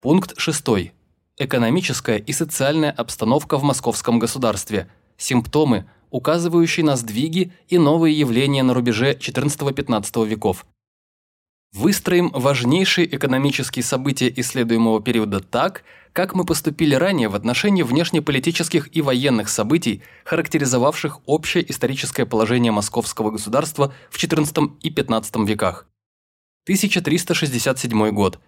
Пункт 6. Экономическая и социальная обстановка в московском государстве. Симптомы, указывающие на сдвиги и новые явления на рубеже XIV-XV веков. Выстроим важнейшие экономические события исследуемого периода так, как мы поступили ранее в отношении внешнеполитических и военных событий, характеризовавших общее историческое положение московского государства в XIV и XV веках. 1367 год.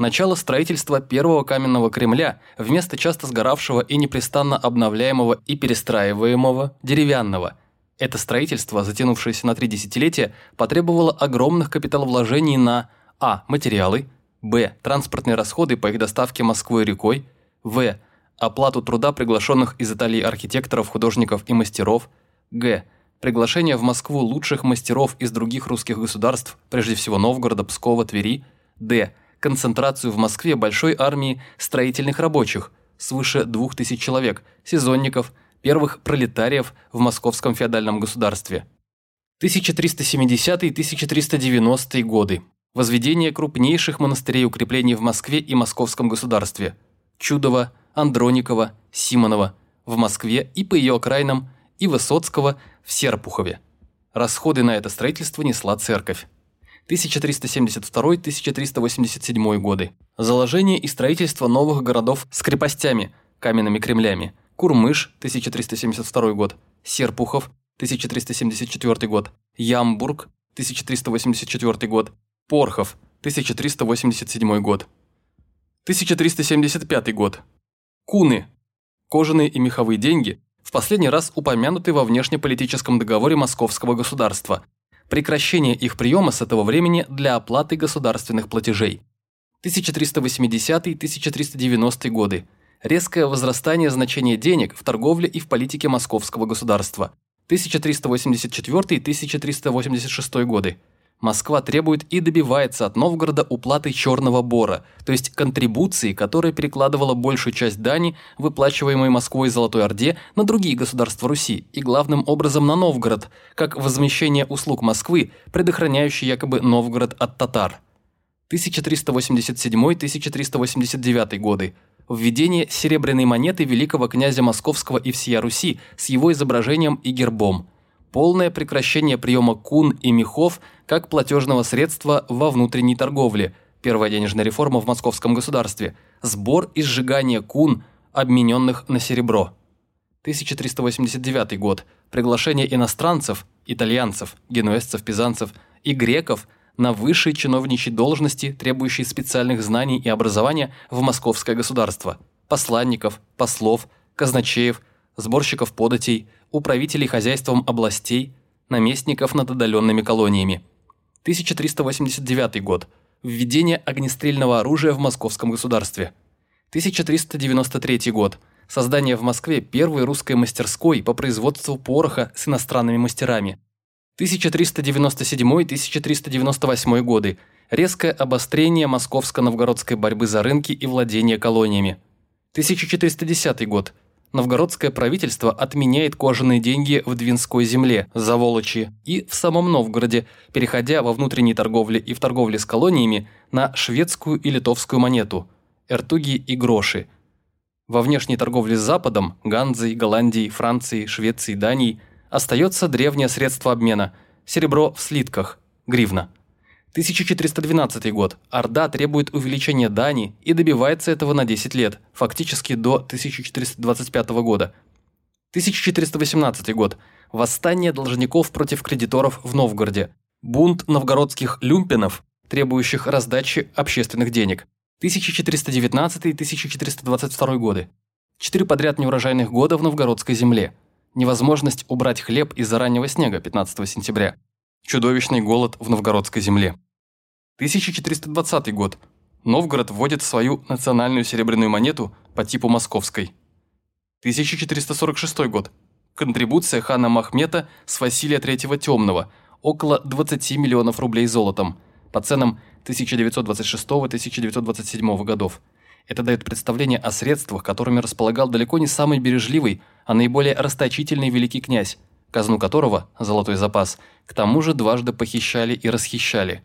Начало строительства первого каменного Кремля вместо часто сгоравшего и непрестанно обновляемого и перестраиваемого деревянного. Это строительство, затянувшееся на три десятилетия, потребовало огромных капиталовложений на а. материалы, б. транспортные расходы по их доставке Москвой рекой, в. оплату труда приглашенных из Италии архитекторов, художников и мастеров, г. приглашение в Москву лучших мастеров из других русских государств, прежде всего Новгорода, Пскова, Твери, д концентрацию в Москве большой армии строительных рабочих, свыше 2000 человек, сезонников, первых пролетариев в московском феодальном государстве. 1370-1390 годы. Возведение крупнейших монастырей укреплений в Москве и московском государстве. Чудова, Андроникова, Симонова в Москве и по ее окраинам, и Высоцкого в Серпухове. Расходы на это строительство несла церковь. 1372-1387 годы. Заложение и строительство новых городов с крепостями, каменными кремлями. Курмыш, 1372 год. Серпухов, 1374 год. Ямбург, 1384 год. Порхов, 1387 год. 1375 год. Куны. Кожаные и меховые деньги, в последний раз упомянуты во внешнеполитическом договоре Московского государства – прекращение их приема с этого времени для оплаты государственных платежей. 1380-1390 годы. Резкое возрастание значения денег в торговле и в политике московского государства. 1384-1386 годы. Москва требует и добивается от Новгорода уплаты черного бора, то есть контрибуции, которая перекладывала большую часть дани, выплачиваемой Москвой Золотой Орде, на другие государства Руси и главным образом на Новгород, как возмещение услуг Москвы, предохраняющей якобы Новгород от татар. 1387-1389 годы. Введение серебряной монеты великого князя Московского и всея Руси с его изображением и гербом – полное прекращение приема кун и мехов как платежного средства во внутренней торговле, первая денежная реформа в московском государстве, сбор и сжигание кун, обмененных на серебро. 1389 год. Приглашение иностранцев, итальянцев, генуэзцев, пизанцев и греков на высшие чиновничьи должности, требующие специальных знаний и образования в московское государство, посланников, послов, казначеев, сборщиков податей – управителей хозяйством областей, наместников над отдаленными колониями. 1389 год. Введение огнестрельного оружия в московском государстве. 1393 год. Создание в Москве первой русской мастерской по производству пороха с иностранными мастерами. 1397-1398 годы. Резкое обострение московско-новгородской борьбы за рынки и владение колониями. 1410 год новгородское правительство отменяет кожаные деньги в Двинской земле, Заволочи и в самом Новгороде, переходя во внутренней торговле и в торговле с колониями на шведскую и литовскую монету – эртуги и гроши. Во внешней торговле с Западом – Ганзой, Голландией, Францией, Швецией, Данией – остается древнее средство обмена – серебро в слитках – гривна – 1412 год. Орда требует увеличения дани и добивается этого на 10 лет, фактически до 1425 года. 1418 год. Восстание должников против кредиторов в Новгороде. Бунт новгородских люмпинов, требующих раздачи общественных денег. 1419-1422 годы. Четыре подряд неурожайных года в новгородской земле. Невозможность убрать хлеб из-за раннего снега 15 сентября. Чудовищный голод в новгородской земле. 1420 год. Новгород вводит свою национальную серебряную монету по типу московской. 1446 год. Контрибуция хана Махмета с Василия III Темного – около 20 миллионов рублей золотом, по ценам 1926-1927 годов. Это дает представление о средствах, которыми располагал далеко не самый бережливый, а наиболее расточительный великий князь, казну которого, золотой запас, к тому же дважды похищали и расхищали.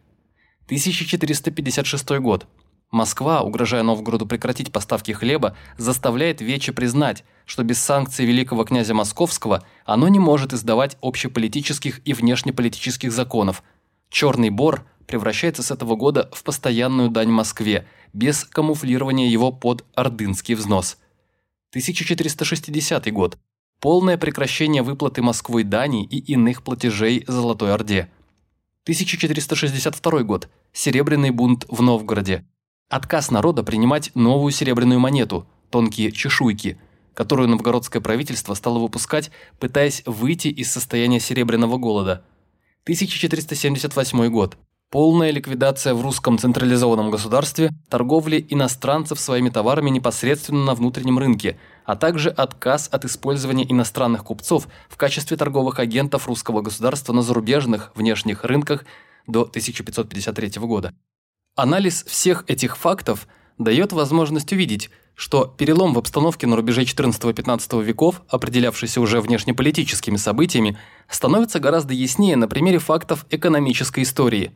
1456 год. Москва, угрожая Новгороду прекратить поставки хлеба, заставляет Вече признать, что без санкций великого князя Московского оно не может издавать общеполитических и внешнеполитических законов. Черный бор превращается с этого года в постоянную дань Москве, без камуфлирования его под ордынский взнос. 1460 год. Полное прекращение выплаты Москвой дани и иных платежей Золотой Орде. 1462 год. Серебряный бунт в Новгороде. Отказ народа принимать новую серебряную монету, тонкие чешуйки, которую новгородское правительство стало выпускать, пытаясь выйти из состояния серебряного голода. 1478 год. Полная ликвидация в русском централизованном государстве торговли иностранцев своими товарами непосредственно на внутреннем рынке, а также отказ от использования иностранных купцов в качестве торговых агентов русского государства на зарубежных внешних рынках до 1553 года. Анализ всех этих фактов дает возможность увидеть, что перелом в обстановке на рубеже 14-15 веков, определявшийся уже внешнеполитическими событиями, становится гораздо яснее на примере фактов экономической истории.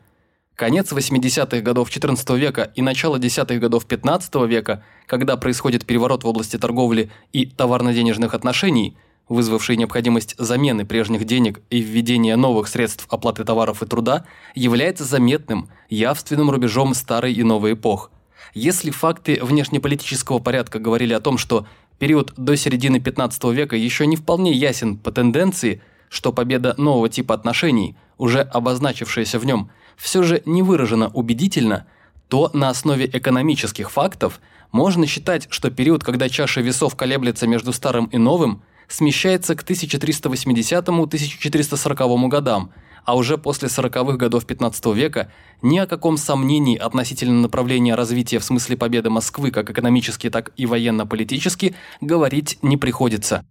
Конец 80-х годов XIV века и начало 10-х годов XV века, когда происходит переворот в области торговли и товарно-денежных отношений – вызвавший необходимость замены прежних денег и введения новых средств оплаты товаров и труда, является заметным, явственным рубежом старой и новой эпох. Если факты внешнеполитического порядка говорили о том, что период до середины 15 века еще не вполне ясен по тенденции, что победа нового типа отношений, уже обозначившаяся в нем, все же не выражена убедительно, то на основе экономических фактов можно считать, что период, когда чаша весов колеблется между старым и новым, смещается к 1380-1440 годам, а уже после 40-х годов 15 века ни о каком сомнении относительно направления развития в смысле победы Москвы как экономически, так и военно-политически говорить не приходится.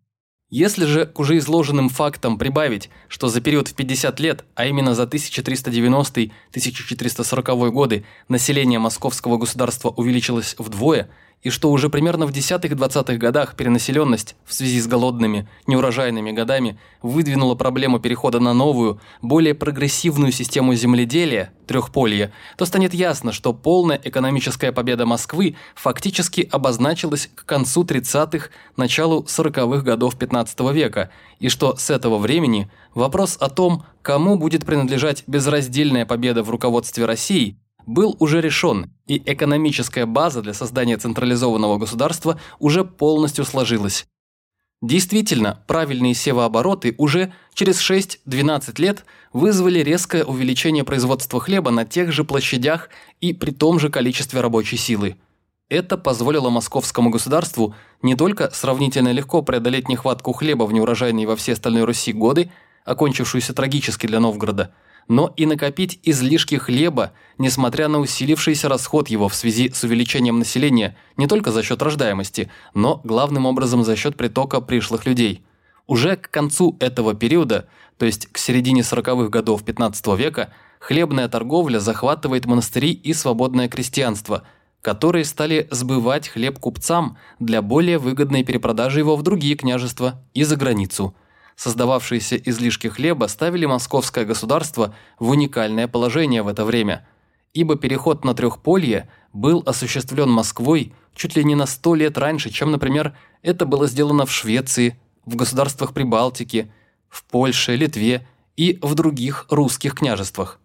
Если же к уже изложенным фактам прибавить, что за период в 50 лет, а именно за 1390-1440 годы, население московского государства увеличилось вдвое – и что уже примерно в 10-20-х годах перенаселенность в связи с голодными, неурожайными годами выдвинула проблему перехода на новую, более прогрессивную систему земледелия, трехполье, то станет ясно, что полная экономическая победа Москвы фактически обозначилась к концу 30-х, началу 40-х годов 15 века, и что с этого времени вопрос о том, кому будет принадлежать безраздельная победа в руководстве России – был уже решен, и экономическая база для создания централизованного государства уже полностью сложилась. Действительно, правильные севообороты уже через 6-12 лет вызвали резкое увеличение производства хлеба на тех же площадях и при том же количестве рабочей силы. Это позволило московскому государству не только сравнительно легко преодолеть нехватку хлеба в неурожайные во всей остальной Руси годы, окончившуюся трагически для Новгорода – но и накопить излишки хлеба, несмотря на усилившийся расход его в связи с увеличением населения не только за счет рождаемости, но главным образом за счет притока пришлых людей. Уже к концу этого периода, то есть к середине 40-х годов 15 века, хлебная торговля захватывает монастыри и свободное крестьянство, которые стали сбывать хлеб купцам для более выгодной перепродажи его в другие княжества и за границу – создававшиеся излишки хлеба ставили московское государство в уникальное положение в это время, ибо переход на трехполье был осуществлен Москвой чуть ли не на сто лет раньше, чем, например, это было сделано в Швеции, в государствах Прибалтики, в Польше, Литве и в других русских княжествах.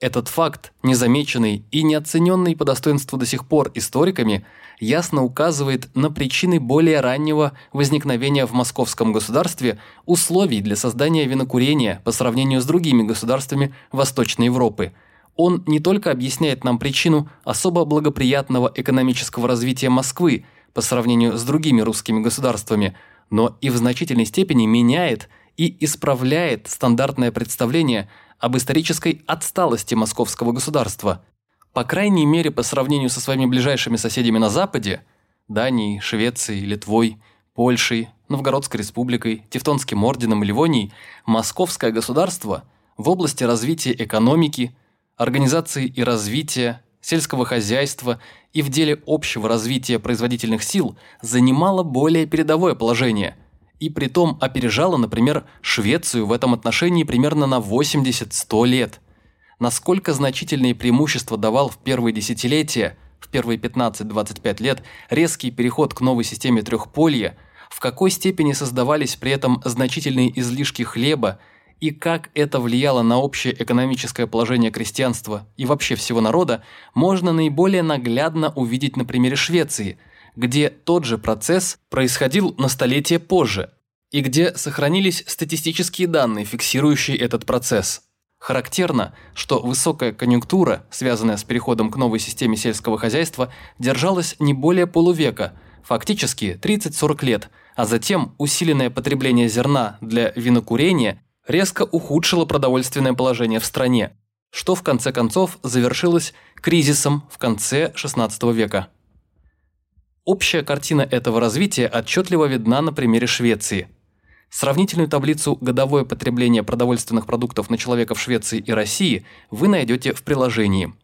Этот факт, незамеченный и неоцененный по достоинству до сих пор историками, ясно указывает на причины более раннего возникновения в московском государстве условий для создания винокурения по сравнению с другими государствами Восточной Европы. Он не только объясняет нам причину особо благоприятного экономического развития Москвы по сравнению с другими русскими государствами, но и в значительной степени меняет и исправляет стандартное представление – об исторической отсталости московского государства. По крайней мере, по сравнению со своими ближайшими соседями на Западе – Данией, Швецией, Литвой, Польшей, Новгородской республикой, Тевтонским орденом и Ливонией, московское государство в области развития экономики, организации и развития, сельского хозяйства и в деле общего развития производительных сил занимало более передовое положение – и притом опережала, например, Швецию в этом отношении примерно на 80-100 лет. Насколько значительные преимущества давал в первые десятилетия, в первые 15-25 лет резкий переход к новой системе трехполья, в какой степени создавались при этом значительные излишки хлеба и как это влияло на общее экономическое положение крестьянства и вообще всего народа, можно наиболее наглядно увидеть на примере Швеции, где тот же процесс происходил на столетие позже, и где сохранились статистические данные, фиксирующие этот процесс. Характерно, что высокая конъюнктура, связанная с переходом к новой системе сельского хозяйства, держалась не более полувека, фактически 30-40 лет, а затем усиленное потребление зерна для винокурения резко ухудшило продовольственное положение в стране, что в конце концов завершилось кризисом в конце XVI века. Общая картина этого развития отчетливо видна на примере Швеции – Сравнительную таблицу «Годовое потребление продовольственных продуктов на человека в Швеции и России» вы найдете в приложении.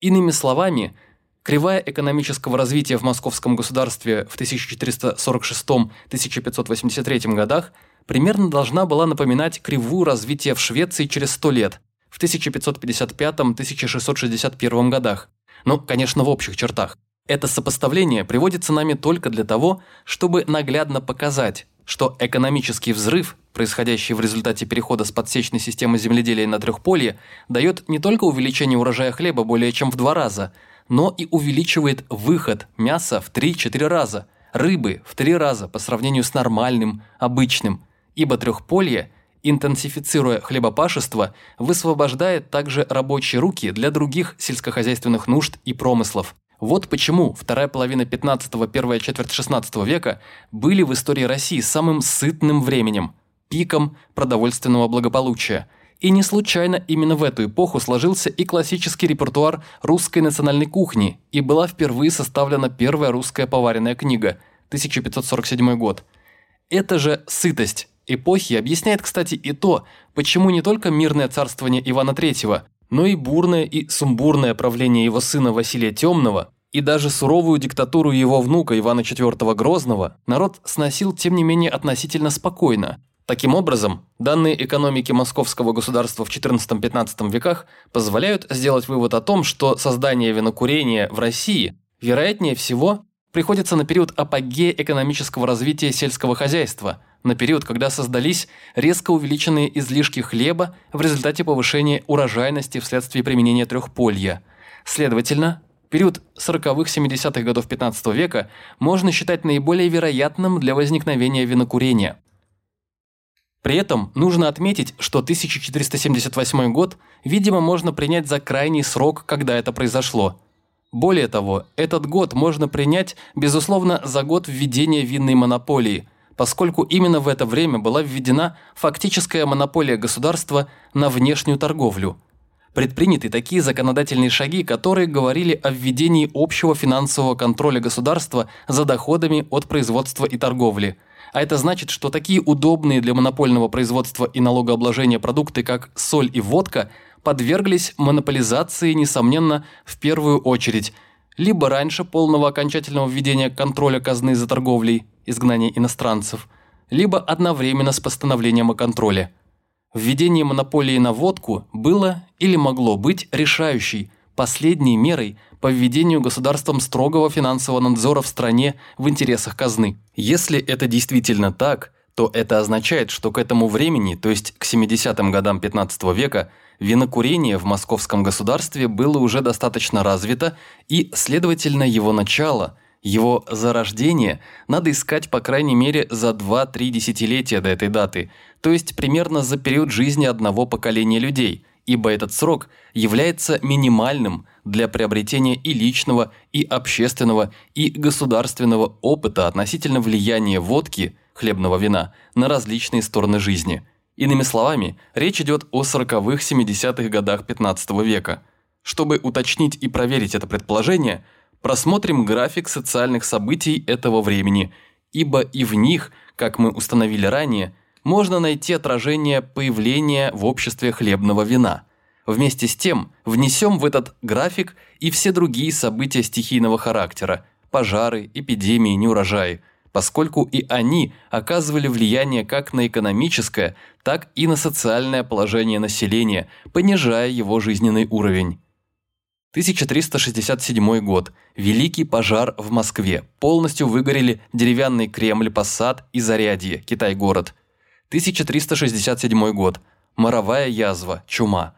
Иными словами, кривая экономического развития в московском государстве в 1446-1583 годах примерно должна была напоминать кривую развития в Швеции через 100 лет, в 1555-1661 годах, ну, конечно, в общих чертах. Это сопоставление приводится нами только для того, чтобы наглядно показать, что экономический взрыв, происходящий в результате перехода с подсечной системы земледелия на трехполье, дает не только увеличение урожая хлеба более чем в два раза, но и увеличивает выход мяса в 3-4 раза, рыбы в 3 раза по сравнению с нормальным, обычным, ибо трехполье, интенсифицируя хлебопашество, высвобождает также рабочие руки для других сельскохозяйственных нужд и промыслов. Вот почему вторая половина 15-го, первая четверть 16 века были в истории России самым сытным временем, пиком продовольственного благополучия. И не случайно именно в эту эпоху сложился и классический репертуар русской национальной кухни, и была впервые составлена первая русская поваренная книга, 1547 год. Это же сытость эпохи объясняет, кстати, и то, почему не только мирное царствование Ивана III, но и бурное и сумбурное правление его сына Василия Темного и даже суровую диктатуру его внука Ивана IV Грозного народ сносил, тем не менее, относительно спокойно. Таким образом, данные экономики московского государства в XIV-XV веках позволяют сделать вывод о том, что создание винокурения в России, вероятнее всего, приходится на период апогея экономического развития сельского хозяйства – на период, когда создались резко увеличенные излишки хлеба в результате повышения урожайности вследствие применения трехполья. Следовательно, период 40-70-х годов 15 века можно считать наиболее вероятным для возникновения винокурения. При этом нужно отметить, что 1478 год, видимо, можно принять за крайний срок, когда это произошло. Более того, этот год можно принять, безусловно, за год введения винной монополии – поскольку именно в это время была введена фактическая монополия государства на внешнюю торговлю. Предприняты такие законодательные шаги, которые говорили о введении общего финансового контроля государства за доходами от производства и торговли. А это значит, что такие удобные для монопольного производства и налогообложения продукты, как соль и водка, подверглись монополизации, несомненно, в первую очередь – либо раньше полного окончательного введения контроля казны за торговлей, изгнания иностранцев, либо одновременно с постановлением о контроле. Введение монополии на водку было или могло быть решающей, последней мерой по введению государством строгого финансового надзора в стране в интересах казны. Если это действительно так, то это означает, что к этому времени, то есть к 70-м годам 15 века, винокурение в московском государстве было уже достаточно развито, и, следовательно, его начало, его зарождение надо искать по крайней мере за 2-3 десятилетия до этой даты, то есть примерно за период жизни одного поколения людей, ибо этот срок является минимальным для приобретения и личного, и общественного, и государственного опыта относительно влияния водки, хлебного вина, на различные стороны жизни – Иными словами, речь идет о 40-х-70-х годах 15 века. Чтобы уточнить и проверить это предположение, просмотрим график социальных событий этого времени, ибо и в них, как мы установили ранее, можно найти отражение появления в обществе хлебного вина. Вместе с тем, внесем в этот график и все другие события стихийного характера – пожары, эпидемии, неурожаи – поскольку и они оказывали влияние как на экономическое, так и на социальное положение населения, понижая его жизненный уровень. 1367 год. Великий пожар в Москве. Полностью выгорели деревянный Кремль, Посад и Зарядье, Китай-город. 1367 год. Моровая язва, чума.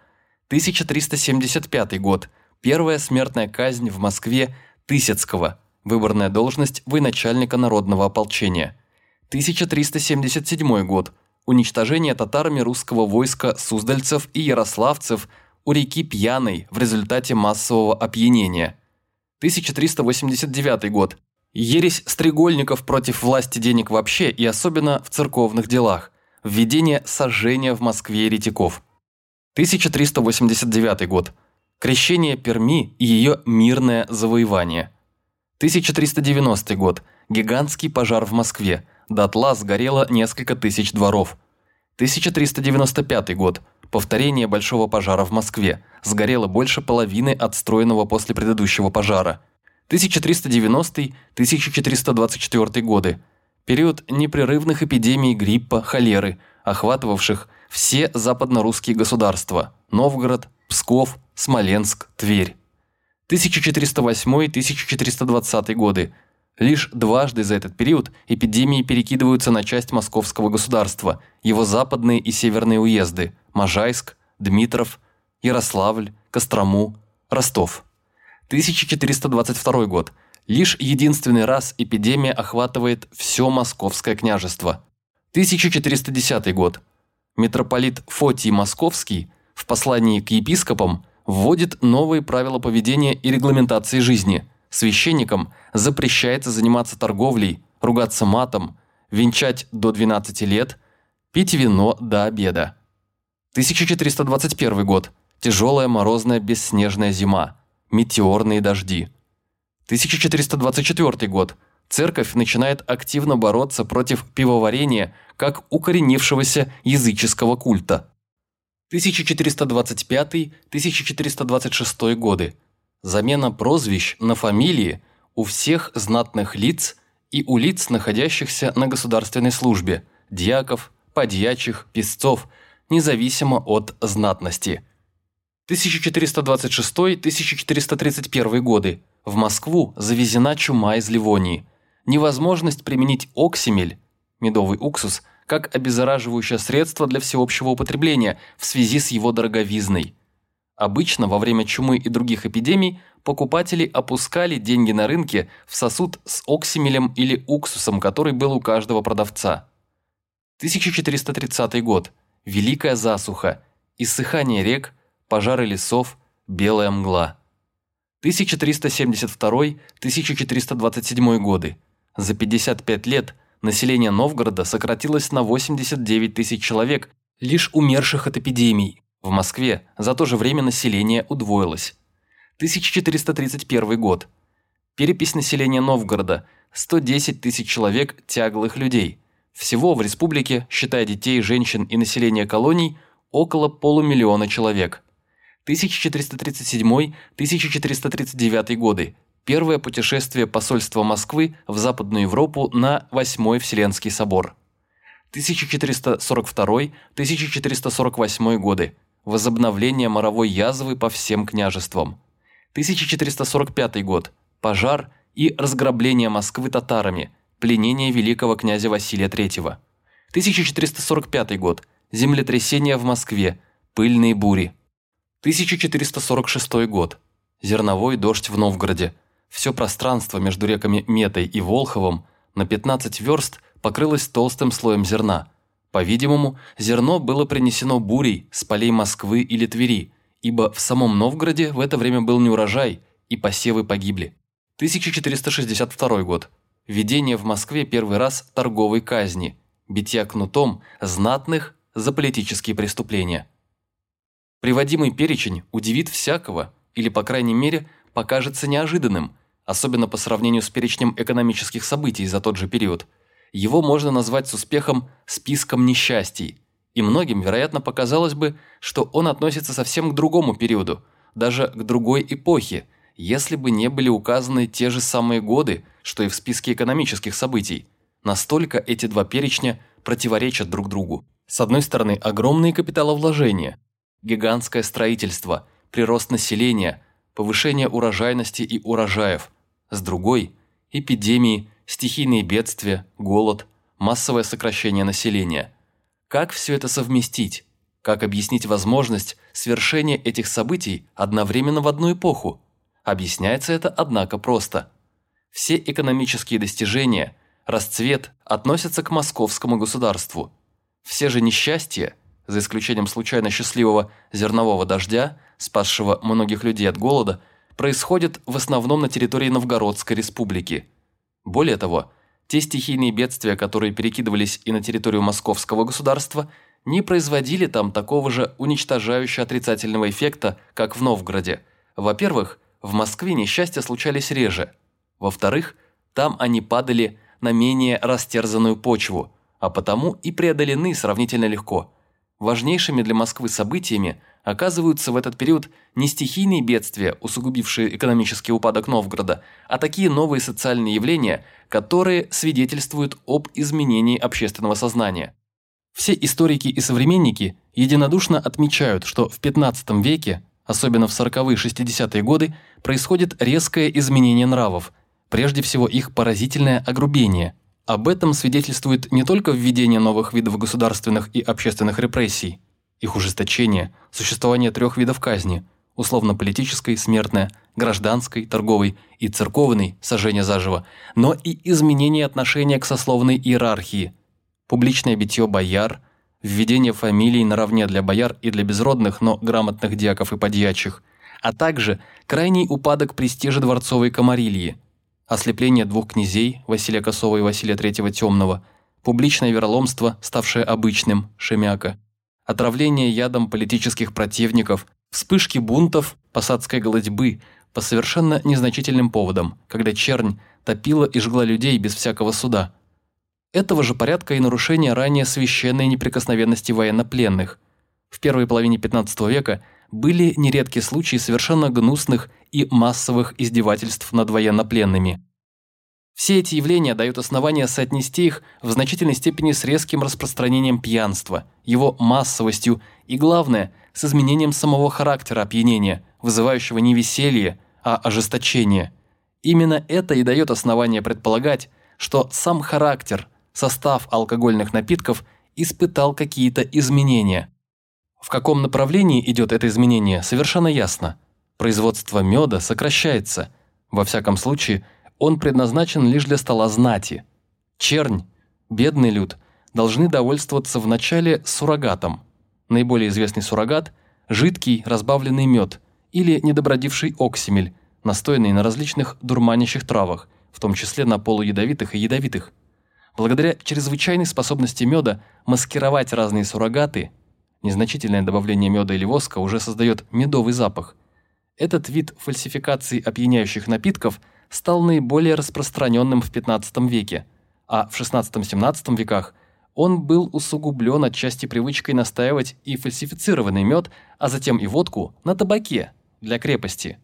1375 год. Первая смертная казнь в Москве Тысяцкого. Выборная должность военачальника народного ополчения. 1377 год. Уничтожение татарами русского войска суздальцев и ярославцев у реки Пьяной в результате массового опьянения. 1389 год. Ересь стрегольников против власти денег вообще и особенно в церковных делах. Введение сожжения в Москве еретиков. 1389 год. Крещение Перми и ее мирное завоевание. 1390 год. Гигантский пожар в Москве. Дотла сгорело несколько тысяч дворов. 1395 год. Повторение большого пожара в Москве. Сгорело больше половины отстроенного после предыдущего пожара. 1390-1424 годы. Период непрерывных эпидемий гриппа, холеры, охватывавших все западно-русские государства – Новгород, Псков, Смоленск, Тверь. 1408-1420 годы. Лишь дважды за этот период эпидемии перекидываются на часть московского государства, его западные и северные уезды – Можайск, Дмитров, Ярославль, Кострому, Ростов. 1422 год. Лишь единственный раз эпидемия охватывает все московское княжество. 1410 год. Митрополит Фотий Московский в послании к епископам вводит новые правила поведения и регламентации жизни. Священникам запрещается заниматься торговлей, ругаться матом, венчать до 12 лет, пить вино до обеда. 1421 год. Тяжелая морозная бесснежная зима. Метеорные дожди. 1424 год. Церковь начинает активно бороться против пивоварения как укоренившегося языческого культа. 1425-1426 годы. Замена прозвищ на фамилии у всех знатных лиц и у лиц, находящихся на государственной службе – дьяков, подьячих, писцов – независимо от знатности. 1426-1431 годы. В Москву завезена чума из Ливонии. Невозможность применить оксимель, медовый уксус, как обеззараживающее средство для всеобщего употребления в связи с его дороговизной. Обычно во время чумы и других эпидемий покупатели опускали деньги на рынке в сосуд с оксимелем или уксусом, который был у каждого продавца. 1430 год. Великая засуха, иссыхание рек, пожары лесов, белая мгла. 1372-1427 годы. За 55 лет население Новгорода сократилось на 89 тысяч человек, лишь умерших от эпидемий. В Москве за то же время население удвоилось. 1431 год. Перепись населения Новгорода – 110 тысяч человек тяглых людей – всего в республике, считая детей, женщин и население колоний, около полумиллиона человек. 1437-1439 годы. Первое путешествие посольства Москвы в Западную Европу на Восьмой Вселенский собор. 1442-1448 годы. Возобновление моровой язвы по всем княжествам. 1445 год. Пожар и разграбление Москвы татарами – Пленение великого князя Василия III. 1445 год. Землетрясение в Москве. Пыльные бури. 1446 год. Зерновой дождь в Новгороде. Все пространство между реками Метой и Волховом на 15 верст покрылось толстым слоем зерна. По-видимому, зерно было принесено бурей с полей Москвы или Твери, ибо в самом Новгороде в это время был неурожай, и посевы погибли. 1462 год введение в Москве первый раз торговой казни, битья кнутом знатных за политические преступления. Приводимый перечень удивит всякого, или, по крайней мере, покажется неожиданным, особенно по сравнению с перечнем экономических событий за тот же период. Его можно назвать с успехом «списком несчастий», и многим, вероятно, показалось бы, что он относится совсем к другому периоду, даже к другой эпохе, если бы не были указаны те же самые годы, что и в списке экономических событий. Настолько эти два перечня противоречат друг другу. С одной стороны, огромные капиталовложения, гигантское строительство, прирост населения, повышение урожайности и урожаев, с другой – эпидемии, стихийные бедствия, голод, массовое сокращение населения. Как все это совместить? Как объяснить возможность свершения этих событий одновременно в одну эпоху? Объясняется это, однако, просто. Все экономические достижения, расцвет относятся к московскому государству. Все же несчастья, за исключением случайно счастливого зернового дождя, спасшего многих людей от голода, происходят в основном на территории Новгородской республики. Более того, те стихийные бедствия, которые перекидывались и на территорию московского государства, не производили там такого же уничтожающего отрицательного эффекта, как в Новгороде. Во-первых, в Москве несчастья случались реже. Во-вторых, там они падали на менее растерзанную почву, а потому и преодолены сравнительно легко. Важнейшими для Москвы событиями оказываются в этот период не стихийные бедствия, усугубившие экономический упадок Новгорода, а такие новые социальные явления, которые свидетельствуют об изменении общественного сознания. Все историки и современники единодушно отмечают, что в 15 веке, особенно в 40-е 60-е годы, происходит резкое изменение нравов, прежде всего их поразительное огрубение. Об этом свидетельствует не только введение новых видов государственных и общественных репрессий, их ужесточение, существование трех видов казни – условно-политической, смертная, гражданской, торговой и церковной, сожжение заживо, но и изменение отношения к сословной иерархии – публичное битье бояр, введение фамилий наравне для бояр и для безродных, но грамотных дьяков и подьячих, а также крайний упадок престижа дворцовой комарильи, ослепление двух князей, Василия Косова и Василия Третьего Темного, публичное вероломство, ставшее обычным, Шемяка, отравление ядом политических противников, вспышки бунтов, посадской голодьбы по совершенно незначительным поводам, когда чернь топила и жгла людей без всякого суда – этого же порядка и нарушение ранее священной неприкосновенности военнопленных. В первой половине 15 века были нередки случаи совершенно гнусных и массовых издевательств над военнопленными. Все эти явления дают основания соотнести их в значительной степени с резким распространением пьянства, его массовостью и, главное, с изменением самого характера опьянения, вызывающего не веселье, а ожесточение. Именно это и дает основание предполагать, что сам характер – состав алкогольных напитков испытал какие-то изменения. В каком направлении идет это изменение, совершенно ясно. Производство меда сокращается. Во всяком случае, он предназначен лишь для стола знати. Чернь, бедный люд, должны довольствоваться вначале суррогатом. Наиболее известный суррогат – жидкий разбавленный мед или недобродивший оксимель, настойный на различных дурманящих травах, в том числе на полуядовитых и ядовитых – Благодаря чрезвычайной способности меда маскировать разные суррогаты, незначительное добавление меда или воска уже создает медовый запах. Этот вид фальсификации опьяняющих напитков стал наиболее распространенным в 15 веке, а в 16-17 веках он был усугублен отчасти привычкой настаивать и фальсифицированный мед, а затем и водку на табаке для крепости.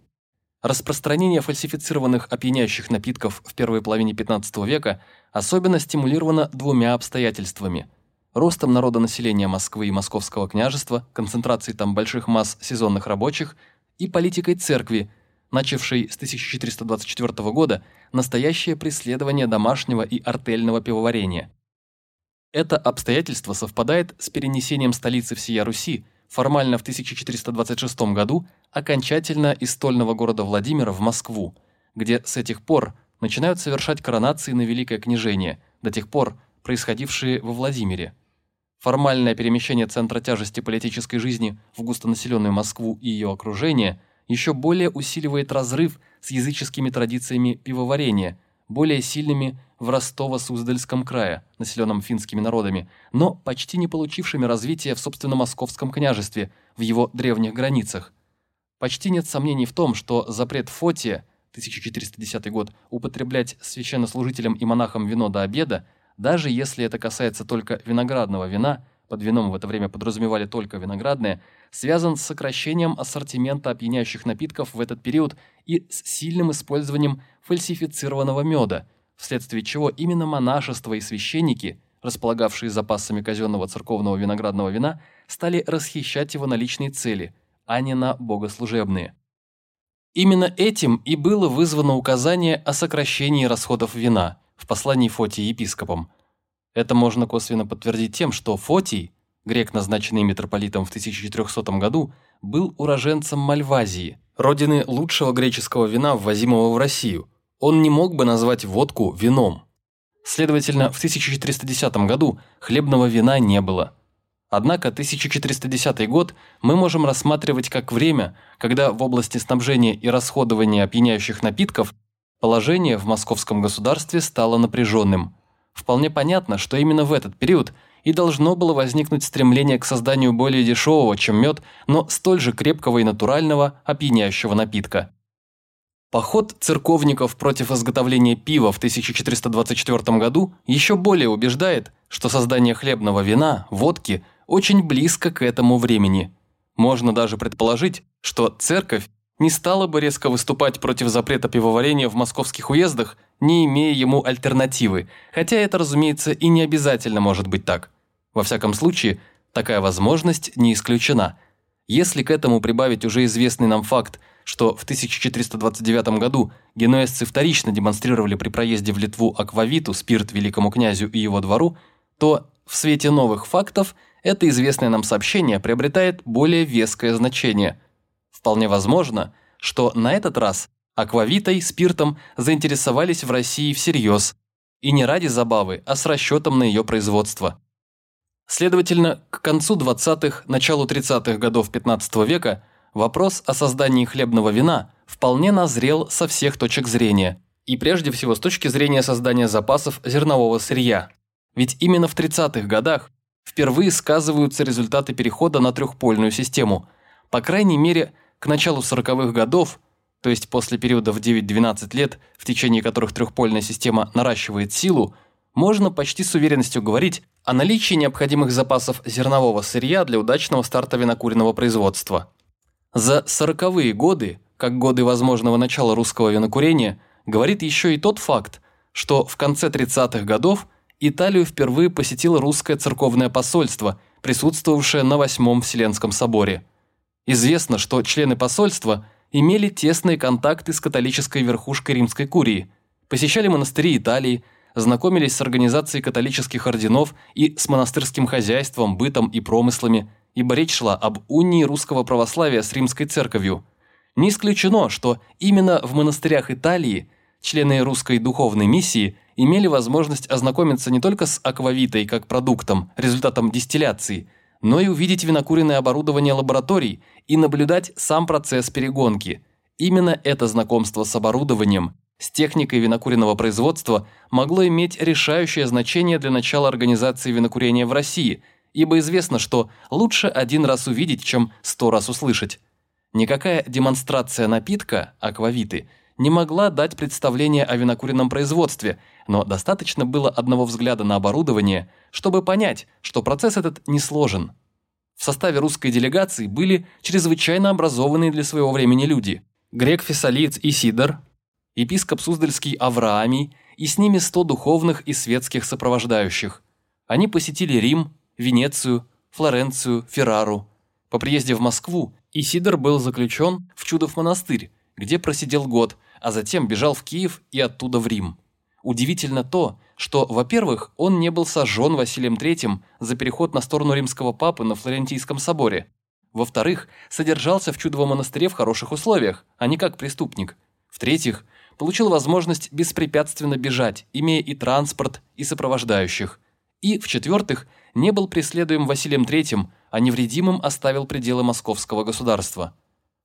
Распространение фальсифицированных опьяняющих напитков в первой половине 15 века особенно стимулировано двумя обстоятельствами – ростом народонаселения Москвы и Московского княжества, концентрацией там больших масс сезонных рабочих и политикой церкви, начавшей с 1424 года настоящее преследование домашнего и артельного пивоварения. Это обстоятельство совпадает с перенесением столицы всея Руси формально в 1426 году окончательно из стольного города Владимира в Москву, где с этих пор начинают совершать коронации на Великое княжение, до тех пор происходившие во Владимире. Формальное перемещение центра тяжести политической жизни в густонаселенную Москву и ее окружение еще более усиливает разрыв с языческими традициями пивоварения, более сильными в Ростово-Суздальском крае, населенном финскими народами, но почти не получившими развития в собственном московском княжестве, в его древних границах. Почти нет сомнений в том, что запрет Фотия, 1410 год, употреблять священнослужителям и монахам вино до обеда, даже если это касается только виноградного вина, под вином в это время подразумевали только виноградное, связан с сокращением ассортимента опьяняющих напитков в этот период и с сильным использованием фальсифицированного меда – вследствие чего именно монашество и священники, располагавшие запасами казенного церковного виноградного вина, стали расхищать его на личные цели, а не на богослужебные. Именно этим и было вызвано указание о сокращении расходов вина в послании Фотии епископам. Это можно косвенно подтвердить тем, что Фотий, грек, назначенный митрополитом в 1400 году, был уроженцем Мальвазии, родины лучшего греческого вина, ввозимого в Россию. Он не мог бы назвать водку вином. Следовательно, в 1410 году хлебного вина не было. Однако 1410 год мы можем рассматривать как время, когда в области снабжения и расходования опьяняющих напитков положение в московском государстве стало напряженным. Вполне понятно, что именно в этот период и должно было возникнуть стремление к созданию более дешевого, чем мед, но столь же крепкого и натурального опьяняющего напитка. Поход церковников против изготовления пива в 1424 году еще более убеждает, что создание хлебного вина, водки, очень близко к этому времени. Можно даже предположить, что церковь не стала бы резко выступать против запрета пивоварения в московских уездах, не имея ему альтернативы, хотя это, разумеется, и не обязательно может быть так. Во всяком случае, такая возможность не исключена. Если к этому прибавить уже известный нам факт – что в 1429 году генуэзцы вторично демонстрировали при проезде в Литву аквавиту, спирт великому князю и его двору, то в свете новых фактов это известное нам сообщение приобретает более веское значение. Вполне возможно, что на этот раз аквавитой, спиртом заинтересовались в России всерьез, и не ради забавы, а с расчетом на ее производство. Следовательно, к концу 20-х, началу 30-х годов 15 века вопрос о создании хлебного вина вполне назрел со всех точек зрения, и прежде всего с точки зрения создания запасов зернового сырья. Ведь именно в 30-х годах впервые сказываются результаты перехода на трехпольную систему. По крайней мере, к началу 40-х годов, то есть после периода в 9-12 лет, в течение которых трехпольная система наращивает силу, можно почти с уверенностью говорить о наличии необходимых запасов зернового сырья для удачного старта винокуренного производства. За сороковые годы, как годы возможного начала русского винокурения, говорит еще и тот факт, что в конце 30-х годов Италию впервые посетило русское церковное посольство, присутствовавшее на Восьмом Вселенском соборе. Известно, что члены посольства имели тесные контакты с католической верхушкой римской курии, посещали монастыри Италии, знакомились с организацией католических орденов и с монастырским хозяйством, бытом и промыслами – ибо речь шла об унии русского православия с римской церковью. Не исключено, что именно в монастырях Италии члены русской духовной миссии имели возможность ознакомиться не только с аквавитой как продуктом, результатом дистилляции, но и увидеть винокуренное оборудование лабораторий и наблюдать сам процесс перегонки. Именно это знакомство с оборудованием, с техникой винокуренного производства могло иметь решающее значение для начала организации винокурения в России – ибо известно, что лучше один раз увидеть, чем сто раз услышать. Никакая демонстрация напитка, аквавиты, не могла дать представление о винокуренном производстве, но достаточно было одного взгляда на оборудование, чтобы понять, что процесс этот не сложен. В составе русской делегации были чрезвычайно образованные для своего времени люди. Грек-фессалиец Исидор, епископ Суздальский Авраамий и с ними сто духовных и светских сопровождающих. Они посетили Рим, Венецию, Флоренцию, Феррару. По приезде в Москву Исидор был заключен в Чудов монастырь, где просидел год, а затем бежал в Киев и оттуда в Рим. Удивительно то, что, во-первых, он не был сожжен Василием III за переход на сторону римского папы на Флорентийском соборе. Во-вторых, содержался в Чудовом монастыре в хороших условиях, а не как преступник. В-третьих, получил возможность беспрепятственно бежать, имея и транспорт, и сопровождающих. И, в-четвертых, не был преследуем Василием III, а невредимым оставил пределы московского государства.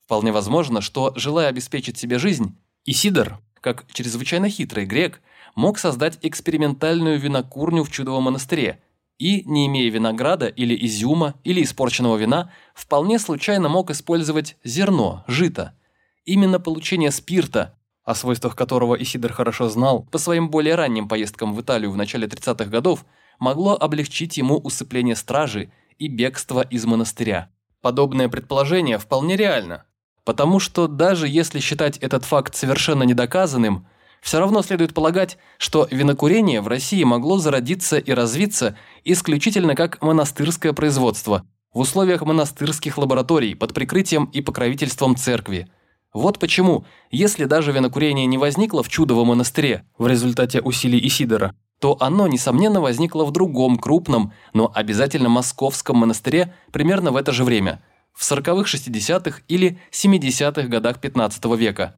Вполне возможно, что, желая обеспечить себе жизнь, Исидор, как чрезвычайно хитрый грек, мог создать экспериментальную винокурню в Чудовом монастыре и, не имея винограда или изюма или испорченного вина, вполне случайно мог использовать зерно, жито. Именно получение спирта, о свойствах которого Исидор хорошо знал по своим более ранним поездкам в Италию в начале 30-х годов, могло облегчить ему усыпление стражи и бегство из монастыря. Подобное предположение вполне реально, потому что даже если считать этот факт совершенно недоказанным, все равно следует полагать, что винокурение в России могло зародиться и развиться исключительно как монастырское производство в условиях монастырских лабораторий под прикрытием и покровительством церкви. Вот почему, если даже винокурение не возникло в Чудовом монастыре в результате усилий Исидора, то оно, несомненно, возникло в другом крупном, но обязательно московском монастыре примерно в это же время, в 40-х, 60-х или 70-х годах 15 века.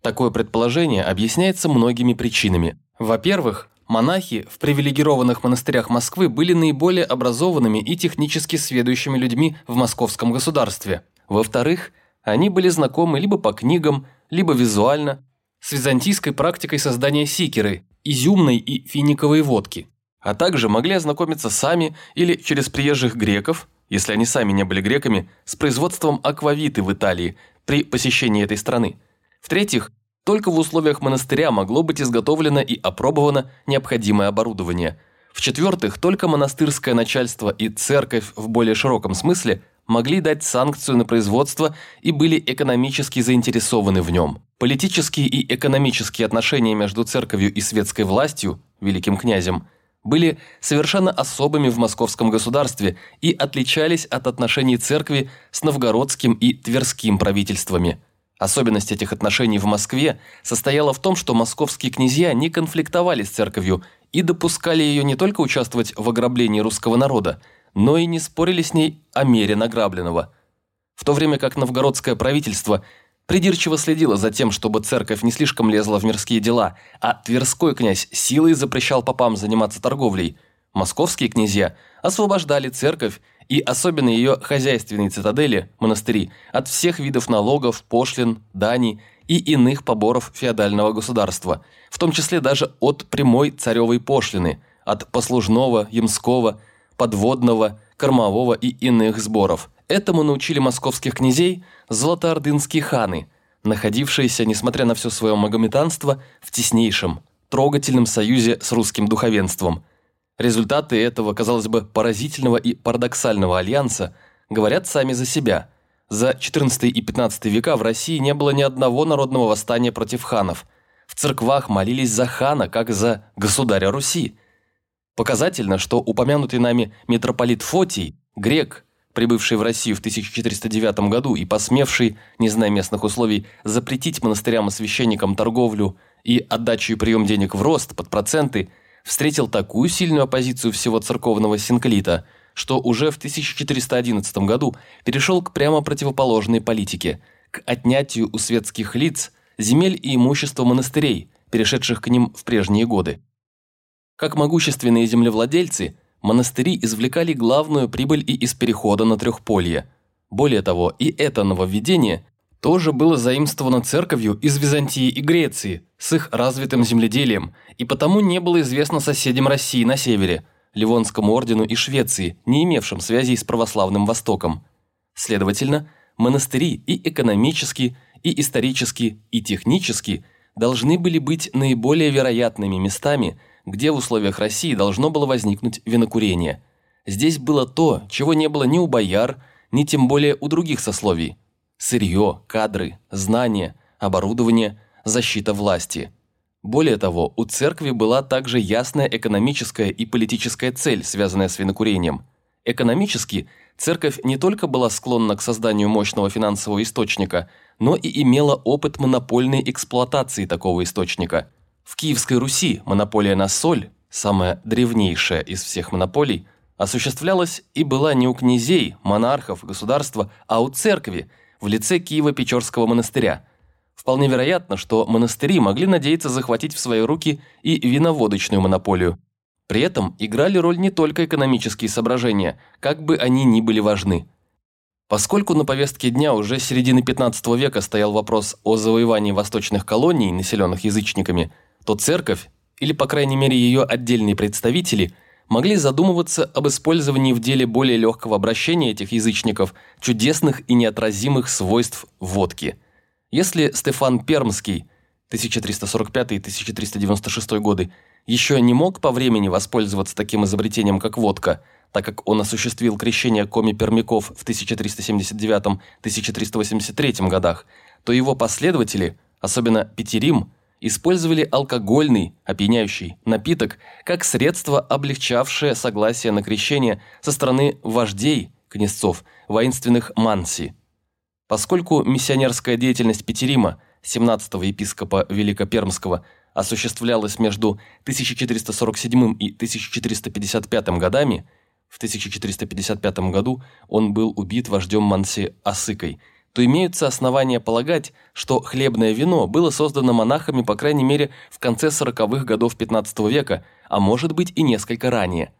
Такое предположение объясняется многими причинами. Во-первых, монахи в привилегированных монастырях Москвы были наиболее образованными и технически сведущими людьми в московском государстве. Во-вторых, они были знакомы либо по книгам, либо визуально с византийской практикой создания сикеры, изюмной и финиковой водки, а также могли ознакомиться сами или через приезжих греков, если они сами не были греками, с производством аквавиты в Италии при посещении этой страны. В-третьих, только в условиях монастыря могло быть изготовлено и опробовано необходимое оборудование. В-четвертых, только монастырское начальство и церковь в более широком смысле могли дать санкцию на производство и были экономически заинтересованы в нем. Политические и экономические отношения между церковью и светской властью, великим князем, были совершенно особыми в московском государстве и отличались от отношений церкви с новгородским и тверским правительствами – Особенность этих отношений в Москве состояла в том, что московские князья не конфликтовали с церковью и допускали ее не только участвовать в ограблении русского народа, но и не спорили с ней о мере награбленного. В то время как новгородское правительство придирчиво следило за тем, чтобы церковь не слишком лезла в мирские дела, а Тверской князь силой запрещал попам заниматься торговлей, московские князья освобождали церковь и особенно ее хозяйственные цитадели, монастыри, от всех видов налогов, пошлин, дани и иных поборов феодального государства, в том числе даже от прямой царевой пошлины, от послужного, ямского, подводного, кормового и иных сборов. Этому научили московских князей золотоордынские ханы, находившиеся, несмотря на все свое магометанство, в теснейшем, трогательном союзе с русским духовенством – Результаты этого, казалось бы, поразительного и парадоксального альянса говорят сами за себя. За XIV и XV века в России не было ни одного народного восстания против ханов. В церквах молились за хана, как за государя Руси. Показательно, что упомянутый нами митрополит Фотий, грек, прибывший в Россию в 1409 году и посмевший, не зная местных условий, запретить монастырям и священникам торговлю и отдачу и прием денег в рост под проценты – встретил такую сильную оппозицию всего церковного синклита, что уже в 1411 году перешел к прямо противоположной политике, к отнятию у светских лиц земель и имущества монастырей, перешедших к ним в прежние годы. Как могущественные землевладельцы, монастыри извлекали главную прибыль и из перехода на трехполье. Более того, и это нововведение тоже было заимствовано церковью из Византии и Греции с их развитым земледелием, и потому не было известно соседям России на севере, Ливонскому ордену и Швеции, не имевшим связей с православным Востоком. Следовательно, монастыри и экономически, и исторически, и технически должны были быть наиболее вероятными местами, где в условиях России должно было возникнуть винокурение. Здесь было то, чего не было ни у бояр, ни тем более у других сословий – сырье, кадры, знания, оборудование, защита власти. Более того, у церкви была также ясная экономическая и политическая цель, связанная с винокурением. Экономически церковь не только была склонна к созданию мощного финансового источника, но и имела опыт монопольной эксплуатации такого источника. В Киевской Руси монополия на соль, самая древнейшая из всех монополий, осуществлялась и была не у князей, монархов, государства, а у церкви – в лице Киева-Печорского монастыря. Вполне вероятно, что монастыри могли надеяться захватить в свои руки и виноводочную монополию. При этом играли роль не только экономические соображения, как бы они ни были важны. Поскольку на повестке дня уже середины 15 века стоял вопрос о завоевании восточных колоний, населенных язычниками, то церковь, или по крайней мере ее отдельные представители – могли задумываться об использовании в деле более легкого обращения этих язычников чудесных и неотразимых свойств водки. Если Стефан Пермский 1345-1396 годы еще не мог по времени воспользоваться таким изобретением, как водка, так как он осуществил крещение коми-пермяков в 1379-1383 годах, то его последователи, особенно Петерим, использовали алкогольный, опьяняющий напиток как средство, облегчавшее согласие на крещение со стороны вождей, князцов, воинственных манси. Поскольку миссионерская деятельность Петерима, 17-го епископа Великопермского, осуществлялась между 1447 и 1455 годами, в 1455 году он был убит вождем Манси Асыкой, то имеются основания полагать, что хлебное вино было создано монахами по крайней мере в конце 40-х годов 15 века, а может быть и несколько ранее.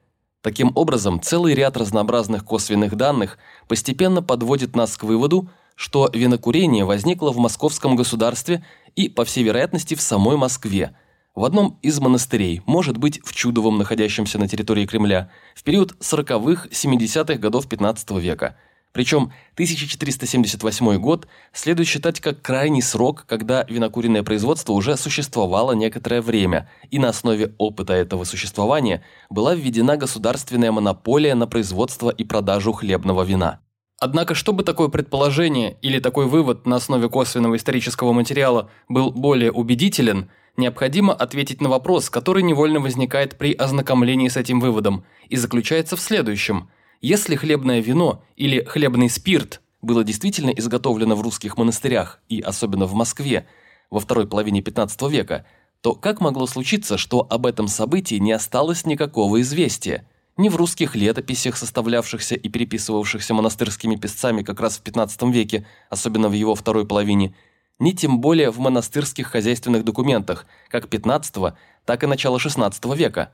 Таким образом, целый ряд разнообразных косвенных данных постепенно подводит нас к выводу, что винокурение возникло в московском государстве и, по всей вероятности, в самой Москве, в одном из монастырей, может быть, в Чудовом, находящемся на территории Кремля, в период 40-х-70-х годов 15 века. Причем 1478 год следует считать как крайний срок, когда винокуренное производство уже существовало некоторое время, и на основе опыта этого существования была введена государственная монополия на производство и продажу хлебного вина. Однако, чтобы такое предположение или такой вывод на основе косвенного исторического материала был более убедителен, необходимо ответить на вопрос, который невольно возникает при ознакомлении с этим выводом, и заключается в следующем. Если хлебное вино или хлебный спирт было действительно изготовлено в русских монастырях, и особенно в Москве, во второй половине 15 века, то как могло случиться, что об этом событии не осталось никакого известия – ни в русских летописях, составлявшихся и переписывавшихся монастырскими писцами как раз в XV веке, особенно в его второй половине, ни тем более в монастырских хозяйственных документах, как XV, так и начала XVI века.